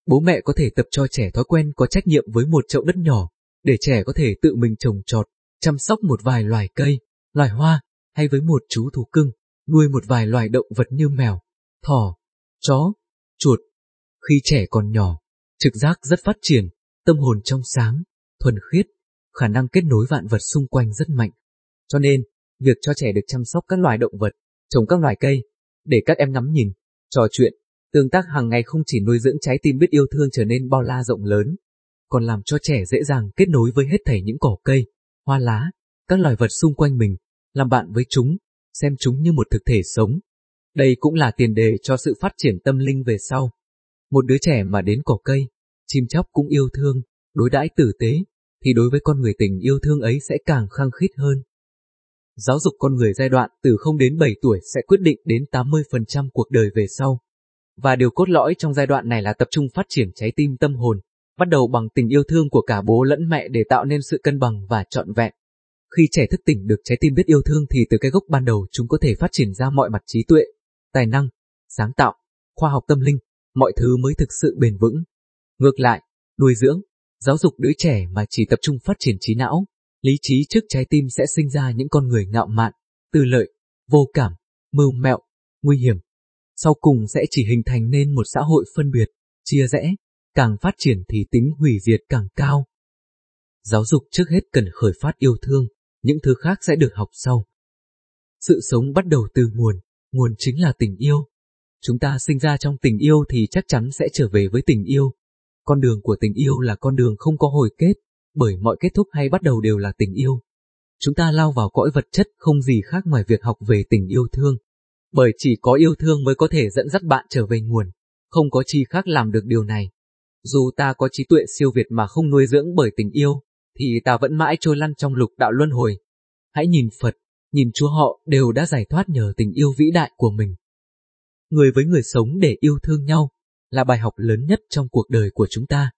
Bố mẹ có thể tập cho trẻ thói quen có trách nhiệm với một chậu đất nhỏ, để trẻ có thể tự mình trồng trọt, chăm sóc một vài loài cây, loài hoa, hay với một chú thú cưng, nuôi một vài loài động vật như mèo, thỏ, chó, chuột. Khi trẻ còn nhỏ, trực giác rất phát triển, tâm hồn trong sáng, thuần khiết, khả năng kết nối vạn vật xung quanh rất mạnh. Cho nên, việc cho trẻ được chăm sóc các loài động vật, trồng các loài cây, để các em ngắm nhìn, trò chuyện, tương tác hàng ngày không chỉ nuôi dưỡng trái tim biết yêu thương trở nên bao la rộng lớn, còn làm cho trẻ dễ dàng kết nối với hết thảy những cỏ cây, hoa lá, các loài vật xung quanh mình, làm bạn với chúng, xem chúng như một thực thể sống. Đây cũng là tiền đề cho sự phát triển tâm linh về sau. Một đứa trẻ mà đến cỏ cây, chim chóc cũng yêu thương, đối đãi tử tế, thì đối với con người tình yêu thương ấy sẽ càng khăng khít hơn. Giáo dục con người giai đoạn từ 0 đến 7 tuổi sẽ quyết định đến 80% cuộc đời về sau. Và điều cốt lõi trong giai đoạn này là tập trung phát triển trái tim tâm hồn, bắt đầu bằng tình yêu thương của cả bố lẫn mẹ để tạo nên sự cân bằng và trọn vẹn. Khi trẻ thức tỉnh được trái tim biết yêu thương thì từ cái gốc ban đầu chúng có thể phát triển ra mọi mặt trí tuệ, tài năng, sáng tạo, khoa học tâm linh, mọi thứ mới thực sự bền vững. Ngược lại, nuôi dưỡng, giáo dục đứa trẻ mà chỉ tập trung phát triển trí não, lý trí trước trái tim sẽ sinh ra những con người ngạo mạn, tư lợi, vô cảm, mưu mẹo, nguy hiểm. Sau cùng sẽ chỉ hình thành nên một xã hội phân biệt, chia rẽ, càng phát triển thì tính hủy diệt càng cao. Giáo dục trước hết cần khởi phát yêu thương, những thứ khác sẽ được học sau. Sự sống bắt đầu từ nguồn, nguồn chính là tình yêu. Chúng ta sinh ra trong tình yêu thì chắc chắn sẽ trở về với tình yêu. Con đường của tình yêu là con đường không có hồi kết, bởi mọi kết thúc hay bắt đầu đều là tình yêu. Chúng ta lao vào cõi vật chất không gì khác ngoài việc học về tình yêu thương. Bởi chỉ có yêu thương mới có thể dẫn dắt bạn trở về nguồn, không có chi khác làm được điều này. Dù ta có trí tuệ siêu việt mà không nuôi dưỡng bởi tình yêu, thì ta vẫn mãi trôi lăn trong lục đạo luân hồi. Hãy nhìn Phật, nhìn Chúa họ đều đã giải thoát nhờ tình yêu vĩ đại của mình. Người với người sống để yêu thương nhau, là bài học lớn nhất trong cuộc đời của chúng ta.